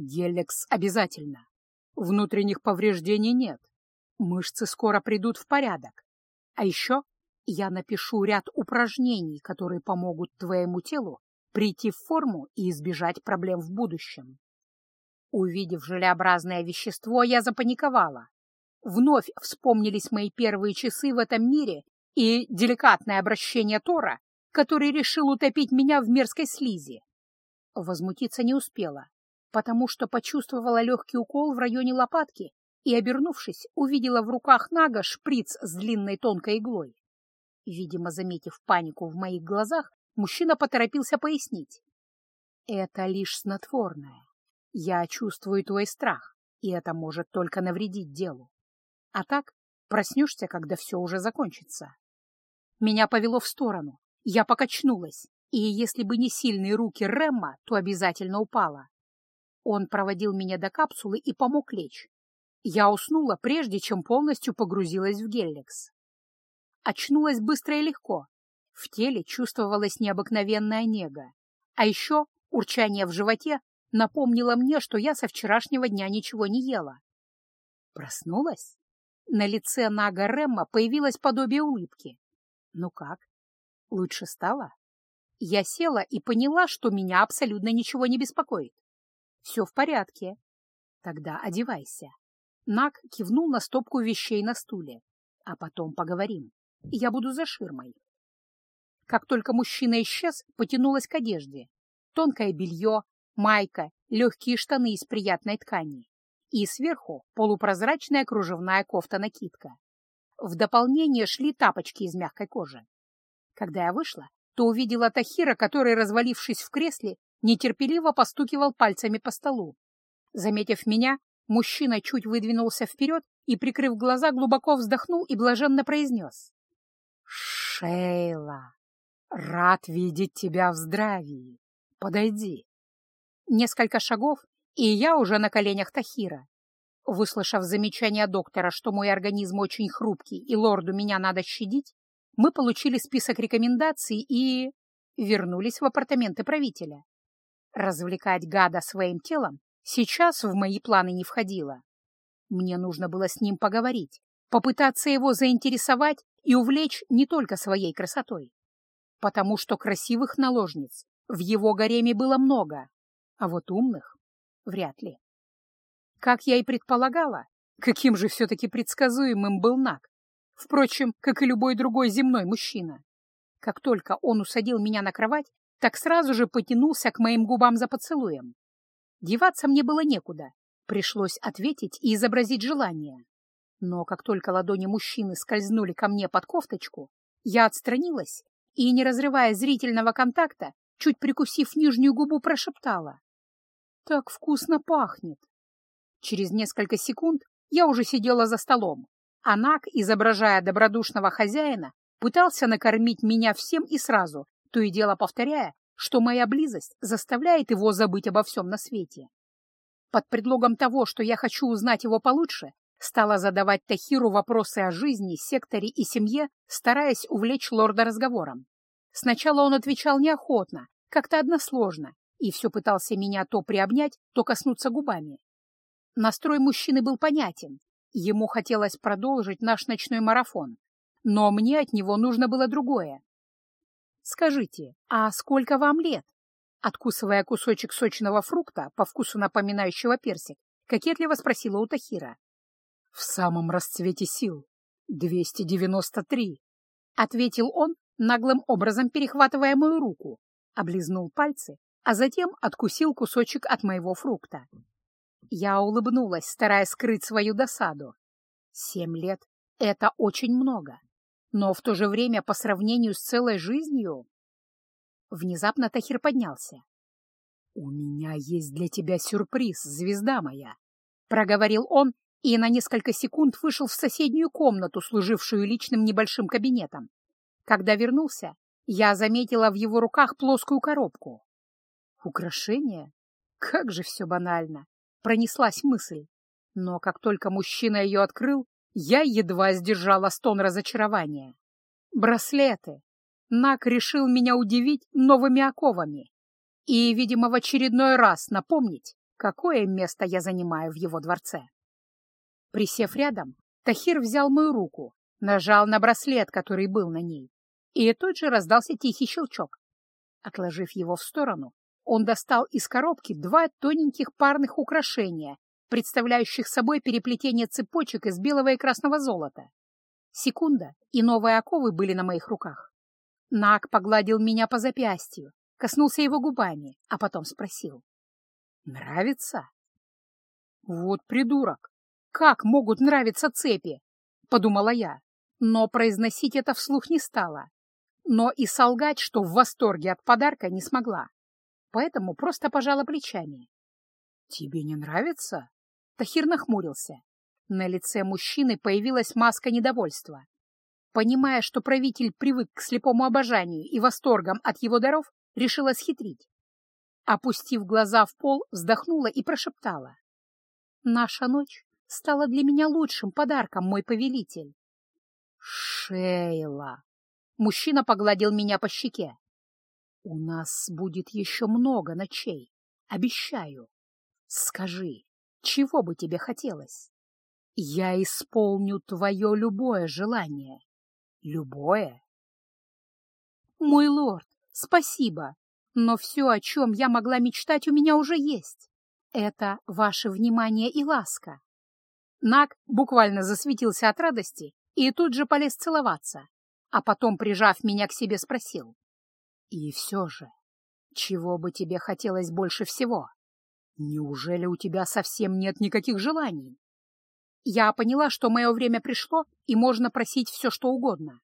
Speaker 1: Гелекс обязательно. Внутренних повреждений нет. Мышцы скоро придут в порядок. А еще я напишу ряд упражнений, которые помогут твоему телу прийти в форму и избежать проблем в будущем. Увидев желеобразное вещество, я запаниковала. Вновь вспомнились мои первые часы в этом мире и деликатное обращение Тора, который решил утопить меня в мерзкой слизи. Возмутиться не успела потому что почувствовала легкий укол в районе лопатки и, обернувшись, увидела в руках Нага шприц с длинной тонкой иглой. Видимо, заметив панику в моих глазах, мужчина поторопился пояснить. «Это лишь снотворное. Я чувствую твой страх, и это может только навредить делу. А так проснешься, когда все уже закончится». Меня повело в сторону. Я покачнулась, и если бы не сильные руки Рэмма, то обязательно упала. Он проводил меня до капсулы и помог лечь. Я уснула, прежде чем полностью погрузилась в геллекс. Очнулась быстро и легко. В теле чувствовалась необыкновенная нега. А еще урчание в животе напомнило мне, что я со вчерашнего дня ничего не ела. Проснулась? На лице Нага Ремма появилось подобие улыбки. Ну как? Лучше стало? Я села и поняла, что меня абсолютно ничего не беспокоит. Все в порядке. Тогда одевайся. Нак кивнул на стопку вещей на стуле. А потом поговорим. Я буду за ширмой. Как только мужчина исчез, потянулась к одежде. Тонкое белье, майка, легкие штаны из приятной ткани. И сверху полупрозрачная кружевная кофта-накидка. В дополнение шли тапочки из мягкой кожи. Когда я вышла, то увидела Тахира, который, развалившись в кресле, нетерпеливо постукивал пальцами по столу. Заметив меня, мужчина чуть выдвинулся вперед и, прикрыв глаза, глубоко вздохнул и блаженно произнес. «Шейла, рад видеть тебя в здравии. Подойди». Несколько шагов, и я уже на коленях Тахира. Выслушав замечание доктора, что мой организм очень хрупкий и лорду меня надо щадить, мы получили список рекомендаций и вернулись в апартаменты правителя. Развлекать гада своим телом сейчас в мои планы не входило. Мне нужно было с ним поговорить, попытаться его заинтересовать и увлечь не только своей красотой. Потому что красивых наложниц в его гареме было много, а вот умных — вряд ли. Как я и предполагала, каким же все-таки предсказуемым был Наг. Впрочем, как и любой другой земной мужчина. Как только он усадил меня на кровать, так сразу же потянулся к моим губам за поцелуем. Деваться мне было некуда. Пришлось ответить и изобразить желание. Но как только ладони мужчины скользнули ко мне под кофточку, я отстранилась и, не разрывая зрительного контакта, чуть прикусив нижнюю губу, прошептала. «Так вкусно пахнет!» Через несколько секунд я уже сидела за столом, а Нак, изображая добродушного хозяина, пытался накормить меня всем и сразу, то и дело повторяя, что моя близость заставляет его забыть обо всем на свете. Под предлогом того, что я хочу узнать его получше, стала задавать Тахиру вопросы о жизни, секторе и семье, стараясь увлечь лорда разговором. Сначала он отвечал неохотно, как-то односложно, и все пытался меня то приобнять, то коснуться губами. Настрой мужчины был понятен. Ему хотелось продолжить наш ночной марафон, но мне от него нужно было другое. «Скажите, а сколько вам лет?» Откусывая кусочек сочного фрукта, по вкусу напоминающего персик, кокетливо спросила у Тахира. «В самом расцвете сил. 293», — ответил он, наглым образом перехватывая мою руку, облизнул пальцы, а затем откусил кусочек от моего фрукта. Я улыбнулась, стараясь скрыть свою досаду. Семь лет — это очень много, но в то же время по сравнению с целой жизнью... Внезапно Тахир поднялся. «У меня есть для тебя сюрприз, звезда моя!» — проговорил он и на несколько секунд вышел в соседнюю комнату, служившую личным небольшим кабинетом. Когда вернулся, я заметила в его руках плоскую коробку. Украшение? Как же все банально! Пронеслась мысль. Но как только мужчина ее открыл, я едва сдержала стон разочарования. Браслеты! Нак решил меня удивить новыми оковами и, видимо, в очередной раз напомнить, какое место я занимаю в его дворце. Присев рядом, Тахир взял мою руку, нажал на браслет, который был на ней, и тут же раздался тихий щелчок. Отложив его в сторону, он достал из коробки два тоненьких парных украшения, представляющих собой переплетение цепочек из белого и красного золота. Секунда, и новые оковы были на моих руках. Наг погладил меня по запястью, коснулся его губами, а потом спросил. «Нравится?» «Вот придурок! Как могут нравиться цепи?» — подумала я, но произносить это вслух не стала. Но и солгать, что в восторге от подарка, не смогла. Поэтому просто пожала плечами. «Тебе не нравится?» Тахир нахмурился. На лице мужчины появилась маска недовольства. Понимая, что правитель привык к слепому обожанию и восторгам от его даров, решила схитрить. Опустив глаза в пол, вздохнула и прошептала. «Наша ночь стала для меня лучшим подарком, мой повелитель». «Шейла!» Мужчина погладил меня по щеке. «У нас будет еще много ночей, обещаю. Скажи, чего бы тебе хотелось? Я исполню твое любое желание. Любое?» «Мой лорд, спасибо, но все, о чем я могла мечтать, у меня уже есть. Это ваше внимание и ласка». Наг буквально засветился от радости и тут же полез целоваться а потом, прижав меня к себе, спросил. «И все же, чего бы тебе хотелось больше всего? Неужели у тебя совсем нет никаких желаний?» Я поняла, что мое время пришло, и можно просить все, что угодно.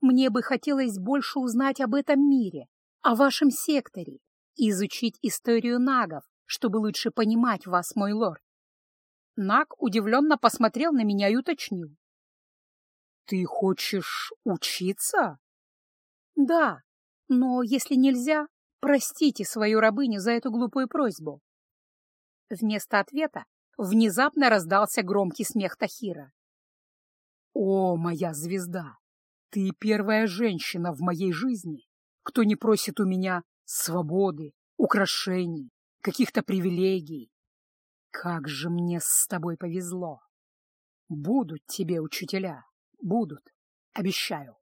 Speaker 1: Мне бы хотелось больше узнать об этом мире, о вашем секторе, изучить историю нагов, чтобы лучше понимать вас, мой лорд. Наг удивленно посмотрел на меня и уточнил. «Ты хочешь учиться?» «Да, но если нельзя, простите свою рабыню за эту глупую просьбу». Вместо ответа внезапно раздался громкий смех Тахира. «О, моя звезда! Ты первая женщина в моей жизни, кто не просит у меня свободы, украшений, каких-то привилегий. Как же мне с тобой повезло! Будут тебе учителя!» Будут. Обещаю.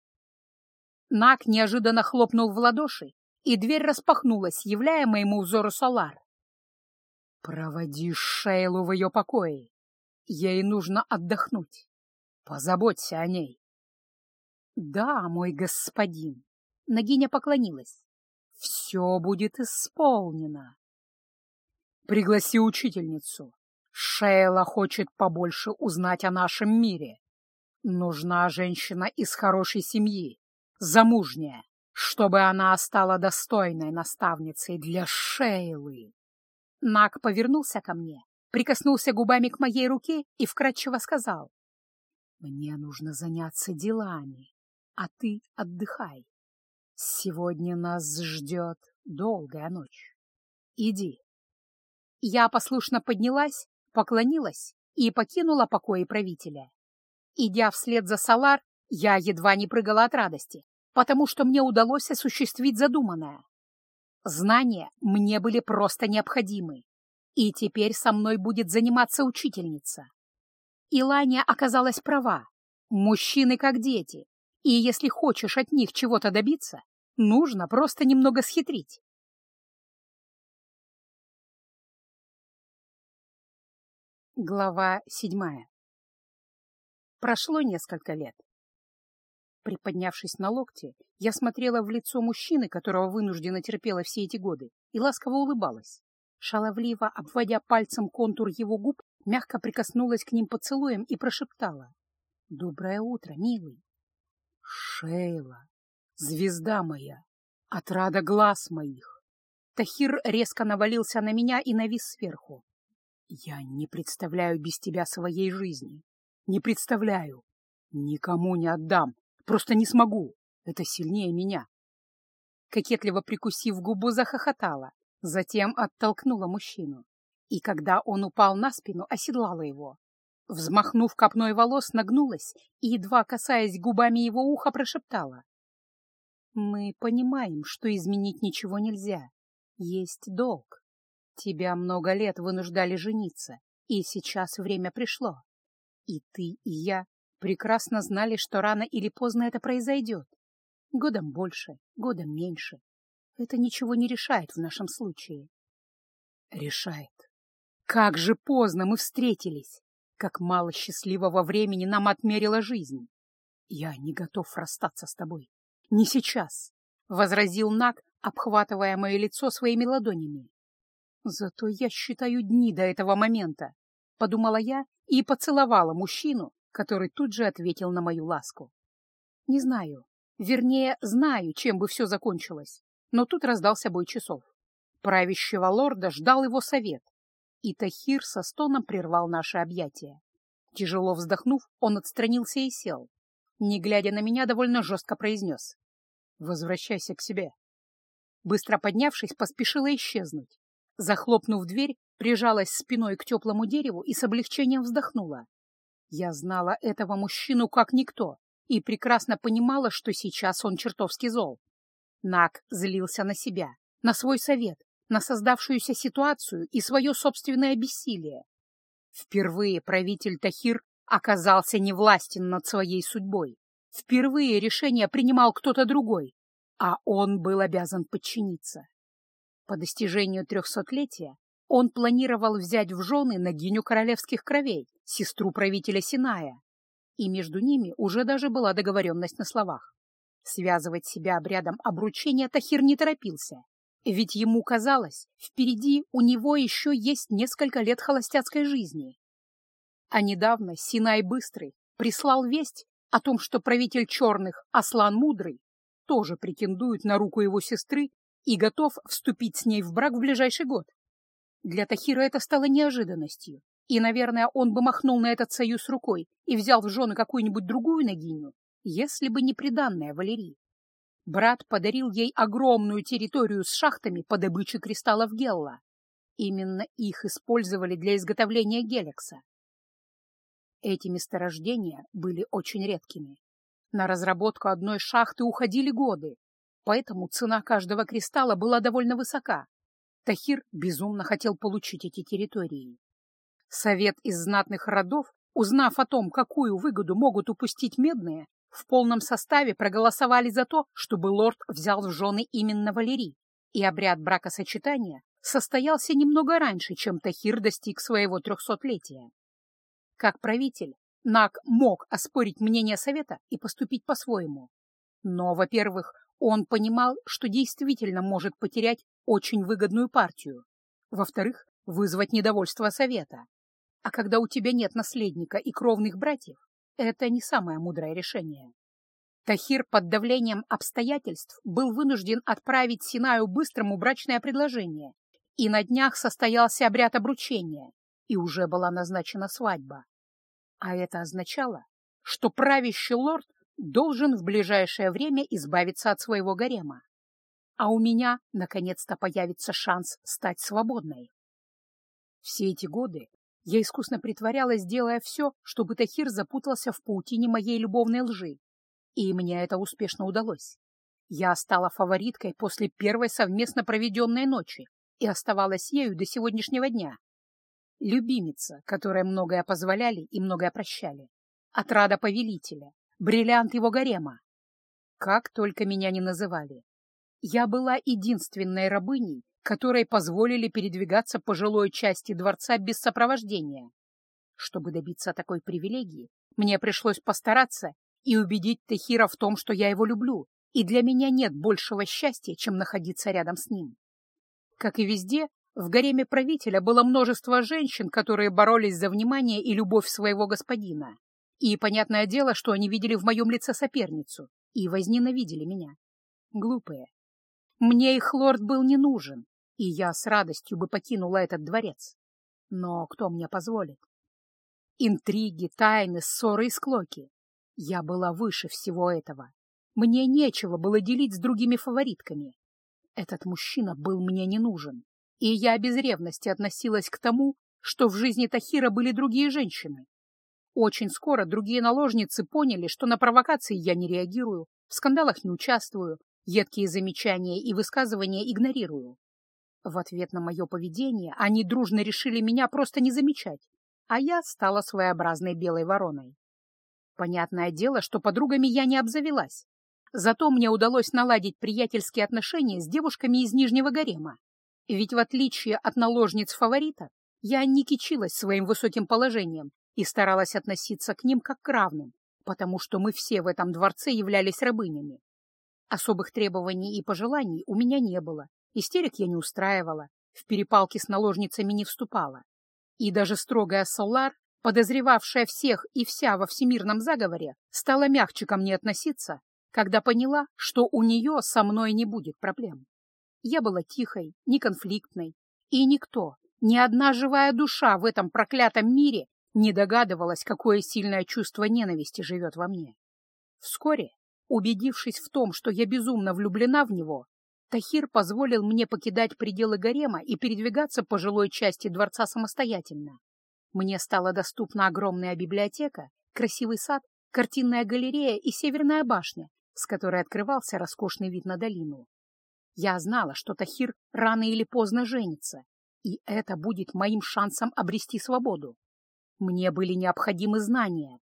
Speaker 1: Нак неожиданно хлопнул в ладоши, и дверь распахнулась, являя моему взору Солар. «Проводи Шейлу в ее покое. Ей нужно отдохнуть.
Speaker 2: Позаботься о ней.
Speaker 1: Да, мой господин. Нагиня поклонилась. Все будет исполнено.
Speaker 2: Пригласи учительницу. Шейла хочет побольше узнать о нашем мире. Нужна женщина из хорошей семьи, замужняя, чтобы она стала достойной наставницей для Шейлы.
Speaker 1: Нак повернулся ко мне, прикоснулся губами к моей руке и вкратчиво сказал. «Мне нужно заняться делами, а ты отдыхай. Сегодня нас ждет долгая ночь. Иди». Я послушно поднялась, поклонилась и покинула покои правителя. Идя вслед за Салар, я едва не прыгала от радости, потому что мне удалось осуществить задуманное. Знания мне были просто необходимы, и теперь со мной будет заниматься учительница. Илания оказалась права. Мужчины как дети, и если хочешь от них чего-то добиться, нужно просто немного схитрить. Глава седьмая Прошло несколько лет. Приподнявшись на локте, я смотрела в лицо мужчины, которого вынужденно терпела все эти годы, и ласково улыбалась. Шаловливо, обводя пальцем контур его губ, мягко прикоснулась к ним поцелуем и прошептала. «Доброе утро, милый!»
Speaker 2: «Шейла, звезда моя, отрада глаз моих!»
Speaker 1: Тахир резко навалился на меня и навис сверху.
Speaker 2: «Я не представляю без тебя своей жизни. Не представляю. Никому не отдам. Просто не смогу. Это сильнее меня.
Speaker 1: Кокетливо прикусив губу, захохотала. Затем оттолкнула мужчину. И когда он упал на спину, оседлала его. Взмахнув копной волос, нагнулась и, едва касаясь губами его уха, прошептала. «Мы понимаем, что изменить ничего нельзя. Есть долг. Тебя много лет вынуждали жениться, и сейчас время пришло. И ты, и я прекрасно знали, что рано или поздно это произойдет. Годом больше, годом меньше. Это ничего не решает в нашем случае.
Speaker 2: Решает. Как же поздно мы встретились! Как мало счастливого времени нам отмерила жизнь! Я не готов расстаться с тобой. Не сейчас, — возразил Нак, обхватывая мое лицо своими ладонями. Зато я считаю дни до этого момента, — подумала я и поцеловала мужчину, который тут же ответил на мою ласку. Не знаю, вернее, знаю, чем бы все закончилось, но тут раздался бой часов. Правящего лорда ждал его совет, и Тахир со стоном прервал наше объятие. Тяжело вздохнув, он отстранился и сел. Не глядя на меня, довольно жестко произнес. «Возвращайся к себе». Быстро поднявшись, поспешила исчезнуть. Захлопнув дверь, прижалась спиной к теплому дереву и с облегчением вздохнула. Я знала этого мужчину как никто и прекрасно понимала, что сейчас он чертовски зол. Нак злился на себя, на свой совет, на создавшуюся ситуацию и свое собственное бессилие. Впервые правитель Тахир оказался невластен над своей судьбой. Впервые решение принимал кто-то другой, а он был обязан подчиниться. По достижению трехсотлетия он планировал взять в жены Нагиню королевских кровей, сестру правителя Синая. И между ними уже даже была договоренность на словах. Связывать себя обрядом обручения Тахир не торопился, ведь ему казалось, впереди у него еще есть несколько лет холостяцкой жизни. А недавно Синай Быстрый прислал весть о том, что правитель черных, Аслан Мудрый, тоже претендует на руку его сестры и готов вступить с ней в брак в ближайший год. Для Тахира это стало неожиданностью, и, наверное, он бы махнул на этот союз рукой и взял в жены какую-нибудь другую Нагиню, если бы не приданная Валерии. Брат подарил ей огромную территорию с шахтами по добыче кристаллов Гелла. Именно их использовали для изготовления гелекса. Эти месторождения были очень редкими. На разработку одной шахты уходили годы, поэтому цена каждого кристалла была довольно высока, Тахир безумно хотел получить эти территории. Совет из знатных родов, узнав о том, какую выгоду могут упустить медные, в полном составе проголосовали за то, чтобы лорд взял в жены именно Валерий, и обряд бракосочетания состоялся немного раньше, чем Тахир достиг своего трехсотлетия. Как правитель,
Speaker 1: Нак мог оспорить мнение совета и поступить по-своему. Но, во-первых, он понимал, что действительно может потерять очень выгодную партию. Во-вторых, вызвать недовольство совета. А когда у тебя нет наследника и кровных братьев, это не самое мудрое решение. Тахир под давлением обстоятельств был вынужден отправить Синаю быстрому брачное предложение, и на днях состоялся обряд обручения, и уже была назначена свадьба. А это означало, что правящий лорд должен в ближайшее время избавиться от своего гарема. А у меня, наконец-то, появится шанс стать свободной. Все эти годы я искусно притворялась, делая все, чтобы Тахир запутался в паутине моей любовной лжи. И мне это успешно удалось. Я стала фавориткой после первой совместно проведенной ночи и оставалась ею до сегодняшнего дня. Любимица, которой многое позволяли и многое прощали. Отрада повелителя, бриллиант его гарема. Как только меня не называли. Я была единственной рабыней, которой позволили передвигаться по жилой части дворца без сопровождения. Чтобы добиться такой привилегии, мне пришлось постараться и убедить Техира в том, что я его люблю, и для меня нет большего счастья, чем находиться рядом с ним. Как и везде, в гареме правителя было множество женщин, которые боролись за внимание и любовь своего господина. И понятное дело, что они видели в моем лице соперницу и возненавидели меня. Глупые. Мне их лорд был не нужен, и я с радостью бы покинула этот дворец. Но кто мне позволит? Интриги, тайны, ссоры и склоки. Я была выше всего этого. Мне нечего было делить с другими фаворитками. Этот мужчина был мне не нужен, и я без ревности относилась к тому, что в жизни Тахира были другие женщины. Очень скоро другие наложницы поняли, что на провокации я не реагирую, в скандалах не участвую, едкие замечания и высказывания игнорирую. В ответ на мое поведение они дружно решили меня просто не замечать, а я стала своеобразной белой вороной. Понятное дело, что подругами я не обзавелась. Зато мне удалось наладить приятельские отношения с девушками из Нижнего гарема. Ведь в отличие от наложниц фаворита, я не кичилась своим высоким положением и старалась относиться к ним как к равным, потому что мы все в этом дворце являлись рабынями. Особых требований и пожеланий у меня не было, истерик я не устраивала, в перепалки с наложницами не вступала. И даже строгая Солар подозревавшая всех и вся во всемирном заговоре, стала мягче ко мне относиться, когда поняла, что у нее со мной не будет проблем. Я была тихой, неконфликтной, и никто, ни одна живая душа в этом проклятом мире не догадывалась, какое сильное чувство ненависти живет во мне. Вскоре, убедившись в том, что я безумно влюблена в него, Тахир позволил мне покидать пределы гарема и передвигаться по жилой части дворца самостоятельно. Мне стала доступна огромная библиотека, красивый сад, картинная галерея и северная башня, с которой открывался роскошный вид на долину. Я знала, что Тахир рано или поздно женится, и это будет моим шансом обрести свободу. Мне были необходимы знания,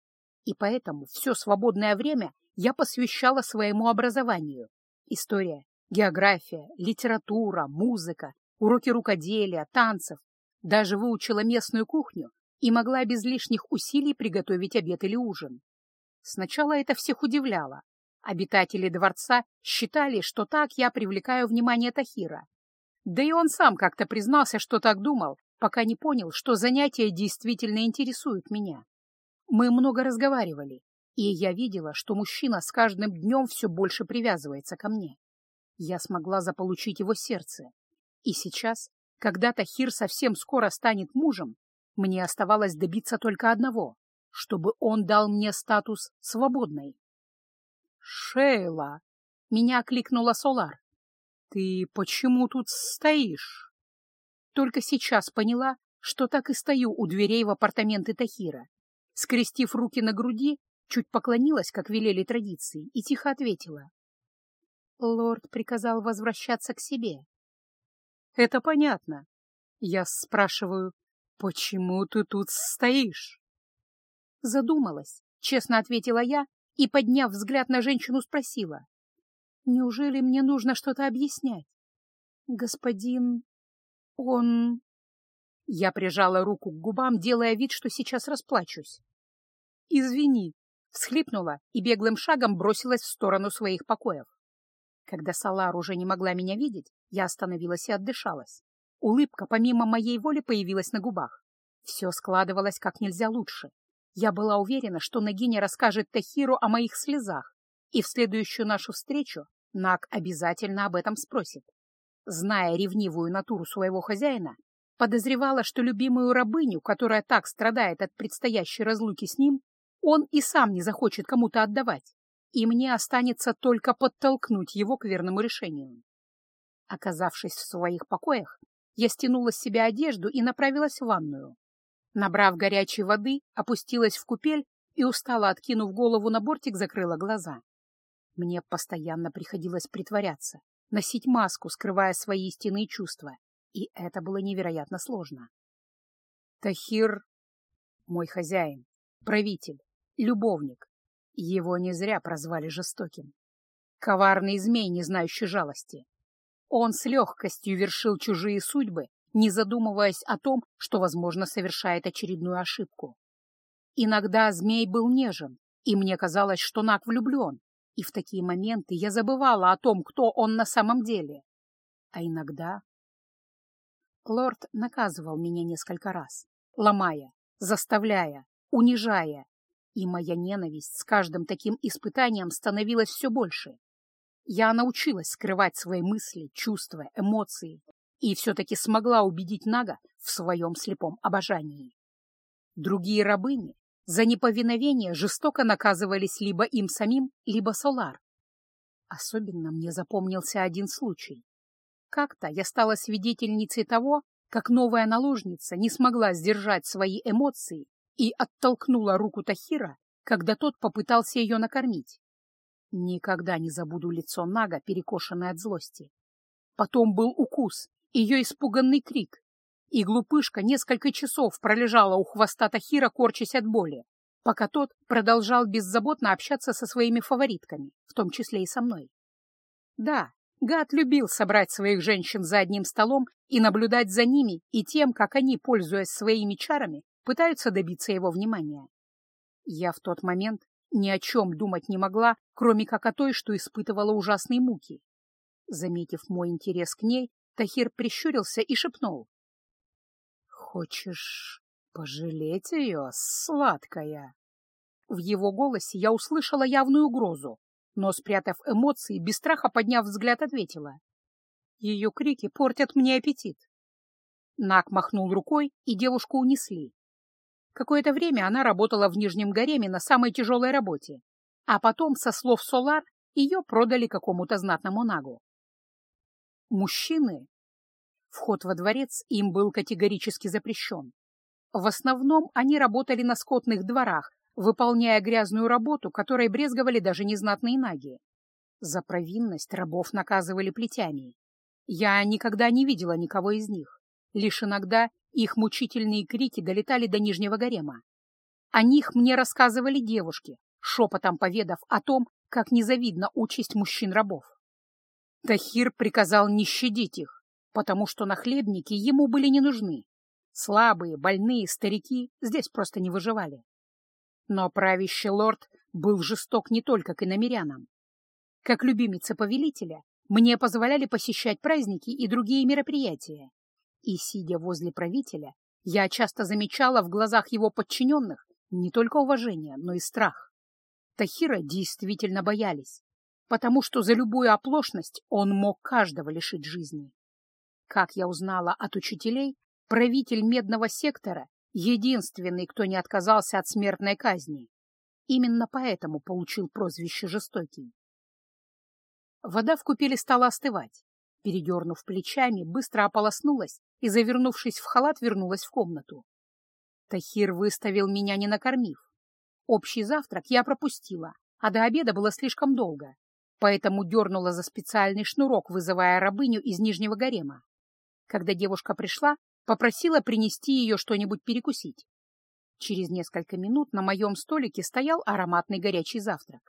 Speaker 1: и поэтому все свободное время я посвящала своему образованию. История, география, литература, музыка, уроки рукоделия, танцев. Даже выучила местную кухню и могла без лишних усилий приготовить обед или ужин. Сначала это всех удивляло. Обитатели дворца считали, что так я привлекаю внимание Тахира. Да и он сам как-то признался, что так думал, пока не понял, что занятия действительно интересуют меня. Мы много разговаривали, и я видела, что мужчина с каждым днем все больше привязывается ко мне. Я смогла заполучить его сердце. И сейчас, когда Тахир совсем скоро станет мужем, мне оставалось добиться только одного, чтобы он дал мне статус свободной. «Шейла!» — меня окликнула Солар. «Ты почему тут стоишь?» Только сейчас поняла, что так и стою у дверей в апартаменты Тахира. Скрестив руки на груди, чуть поклонилась, как велели традиции, и тихо ответила. Лорд приказал возвращаться к себе. «Это понятно. Я спрашиваю, «Почему ты тут стоишь?» Задумалась, честно ответила я и, подняв взгляд на женщину, спросила. «Неужели мне нужно что-то объяснять?» «Господин... он...» Я прижала руку к губам, делая вид, что сейчас расплачусь. извини!» Всхлипнула и беглым шагом бросилась в сторону своих покоев. Когда Салар уже не могла меня видеть, я остановилась и отдышалась. Улыбка помимо моей воли появилась на губах. Все складывалось как нельзя лучше. Я была уверена, что Нагиня расскажет Тахиру о моих слезах, и в следующую нашу встречу Наг обязательно об этом спросит. Зная ревнивую натуру своего хозяина, подозревала, что любимую рабыню, которая так страдает от предстоящей разлуки с ним, он и сам не захочет кому-то отдавать, и мне останется только подтолкнуть его к верному решению. Оказавшись в своих покоях, я стянула с себя одежду и направилась в ванную. Набрав горячей воды, опустилась в купель и, устало откинув голову на бортик, закрыла глаза. Мне постоянно приходилось притворяться, носить маску, скрывая свои истинные чувства, и это было невероятно сложно. Тахир — мой хозяин, правитель, любовник. Его не зря прозвали жестоким. Коварный змей, не знающий жалости. Он с легкостью вершил чужие судьбы, не задумываясь о том, что, возможно, совершает очередную ошибку. Иногда змей был нежен, и мне казалось, что Нак влюблен, и в такие моменты я забывала о том, кто он на самом деле. А иногда... Лорд наказывал меня несколько раз, ломая, заставляя, унижая, и моя ненависть с каждым таким испытанием становилась все больше. Я научилась скрывать свои мысли, чувства, эмоции и все-таки смогла убедить Нага в своем слепом обожании. Другие рабыни за неповиновение жестоко наказывались либо им самим, либо Солар. Особенно мне запомнился один случай. Как-то я стала свидетельницей того, как новая наложница не смогла сдержать свои эмоции и оттолкнула руку Тахира, когда тот попытался ее накормить. Никогда не забуду лицо Нага, перекошенное от злости. Потом был укус, ее испуганный крик, и глупышка несколько часов пролежала у хвоста Тахира, корчась от боли, пока тот продолжал беззаботно общаться со своими фаворитками, в том числе и со мной. Да, гад любил собрать своих женщин за одним столом и наблюдать за ними и тем, как они, пользуясь своими чарами, пытаются добиться его внимания. Я в тот момент ни о чем думать не могла, кроме как о той, что испытывала ужасные муки. Заметив мой интерес к ней, Тахир прищурился и шепнул. — Хочешь пожалеть ее, сладкая? В его голосе я услышала явную угрозу, но, спрятав эмоции, без страха подняв взгляд, ответила. Ее крики портят мне аппетит. Нак махнул рукой, и девушку унесли. Какое-то время она работала в Нижнем Гареме на самой тяжелой работе, а потом, со слов Солар, ее продали какому-то знатному нагу. Мужчины. Вход во дворец им был категорически запрещен. В основном они работали на скотных дворах, выполняя грязную работу, которой брезговали даже незнатные наги. За провинность рабов наказывали плетями. Я никогда не видела никого из них. Лишь иногда их мучительные крики долетали до Нижнего гарема. О них мне рассказывали девушки, шепотом поведав о том, как незавидна участь мужчин-рабов. Тахир приказал не щадить их, потому что нахлебники ему были не нужны. Слабые, больные, старики здесь просто не выживали. Но правящий лорд был жесток не только к иномерянам. Как любимица повелителя, мне позволяли посещать праздники и другие мероприятия, и, сидя возле правителя, я часто замечала в глазах его подчиненных не только уважение, но и страх. Тахира действительно боялись, потому что за любую оплошность он мог каждого лишить жизни. Как я узнала от учителей, правитель медного сектора — единственный, кто не отказался от смертной казни. Именно поэтому получил прозвище «жестокий». Вода в купели стала остывать. Передернув плечами, быстро ополоснулась и, завернувшись в халат, вернулась в комнату. Тахир выставил меня, не накормив. Общий завтрак я пропустила, а до обеда было слишком долго, поэтому дернула за специальный шнурок, вызывая рабыню из нижнего гарема. Когда девушка пришла, попросила принести ее что-нибудь перекусить. Через несколько минут на моем столике стоял ароматный горячий завтрак.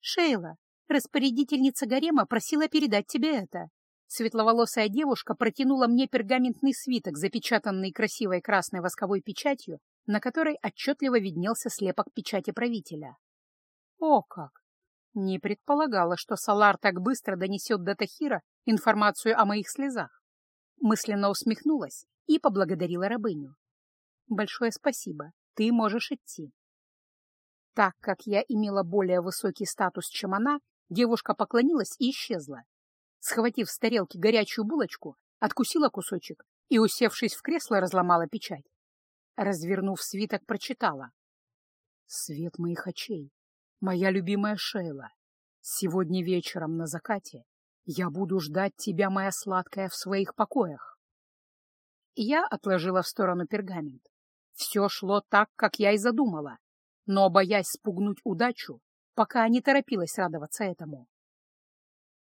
Speaker 1: «Шейла, распорядительница гарема просила передать тебе это», Светловолосая девушка протянула мне пергаментный свиток, запечатанный красивой красной восковой печатью, на которой отчетливо виднелся слепок печати правителя.
Speaker 2: О как! Не предполагала, что Салар так быстро донесет до Тахира информацию о моих слезах.
Speaker 1: Мысленно усмехнулась и поблагодарила рабыню. «Большое спасибо, ты можешь идти». Так как я имела более высокий статус, чем она, девушка поклонилась и исчезла. Схватив с тарелки горячую булочку, откусила кусочек и, усевшись в кресло, разломала печать. Развернув свиток, прочитала.
Speaker 2: «Свет моих очей, моя любимая Шейла, сегодня вечером на закате я буду ждать тебя, моя сладкая, в своих покоях».
Speaker 1: Я отложила в сторону пергамент. Все шло так, как я и задумала, но, боясь спугнуть удачу, пока не торопилась радоваться этому.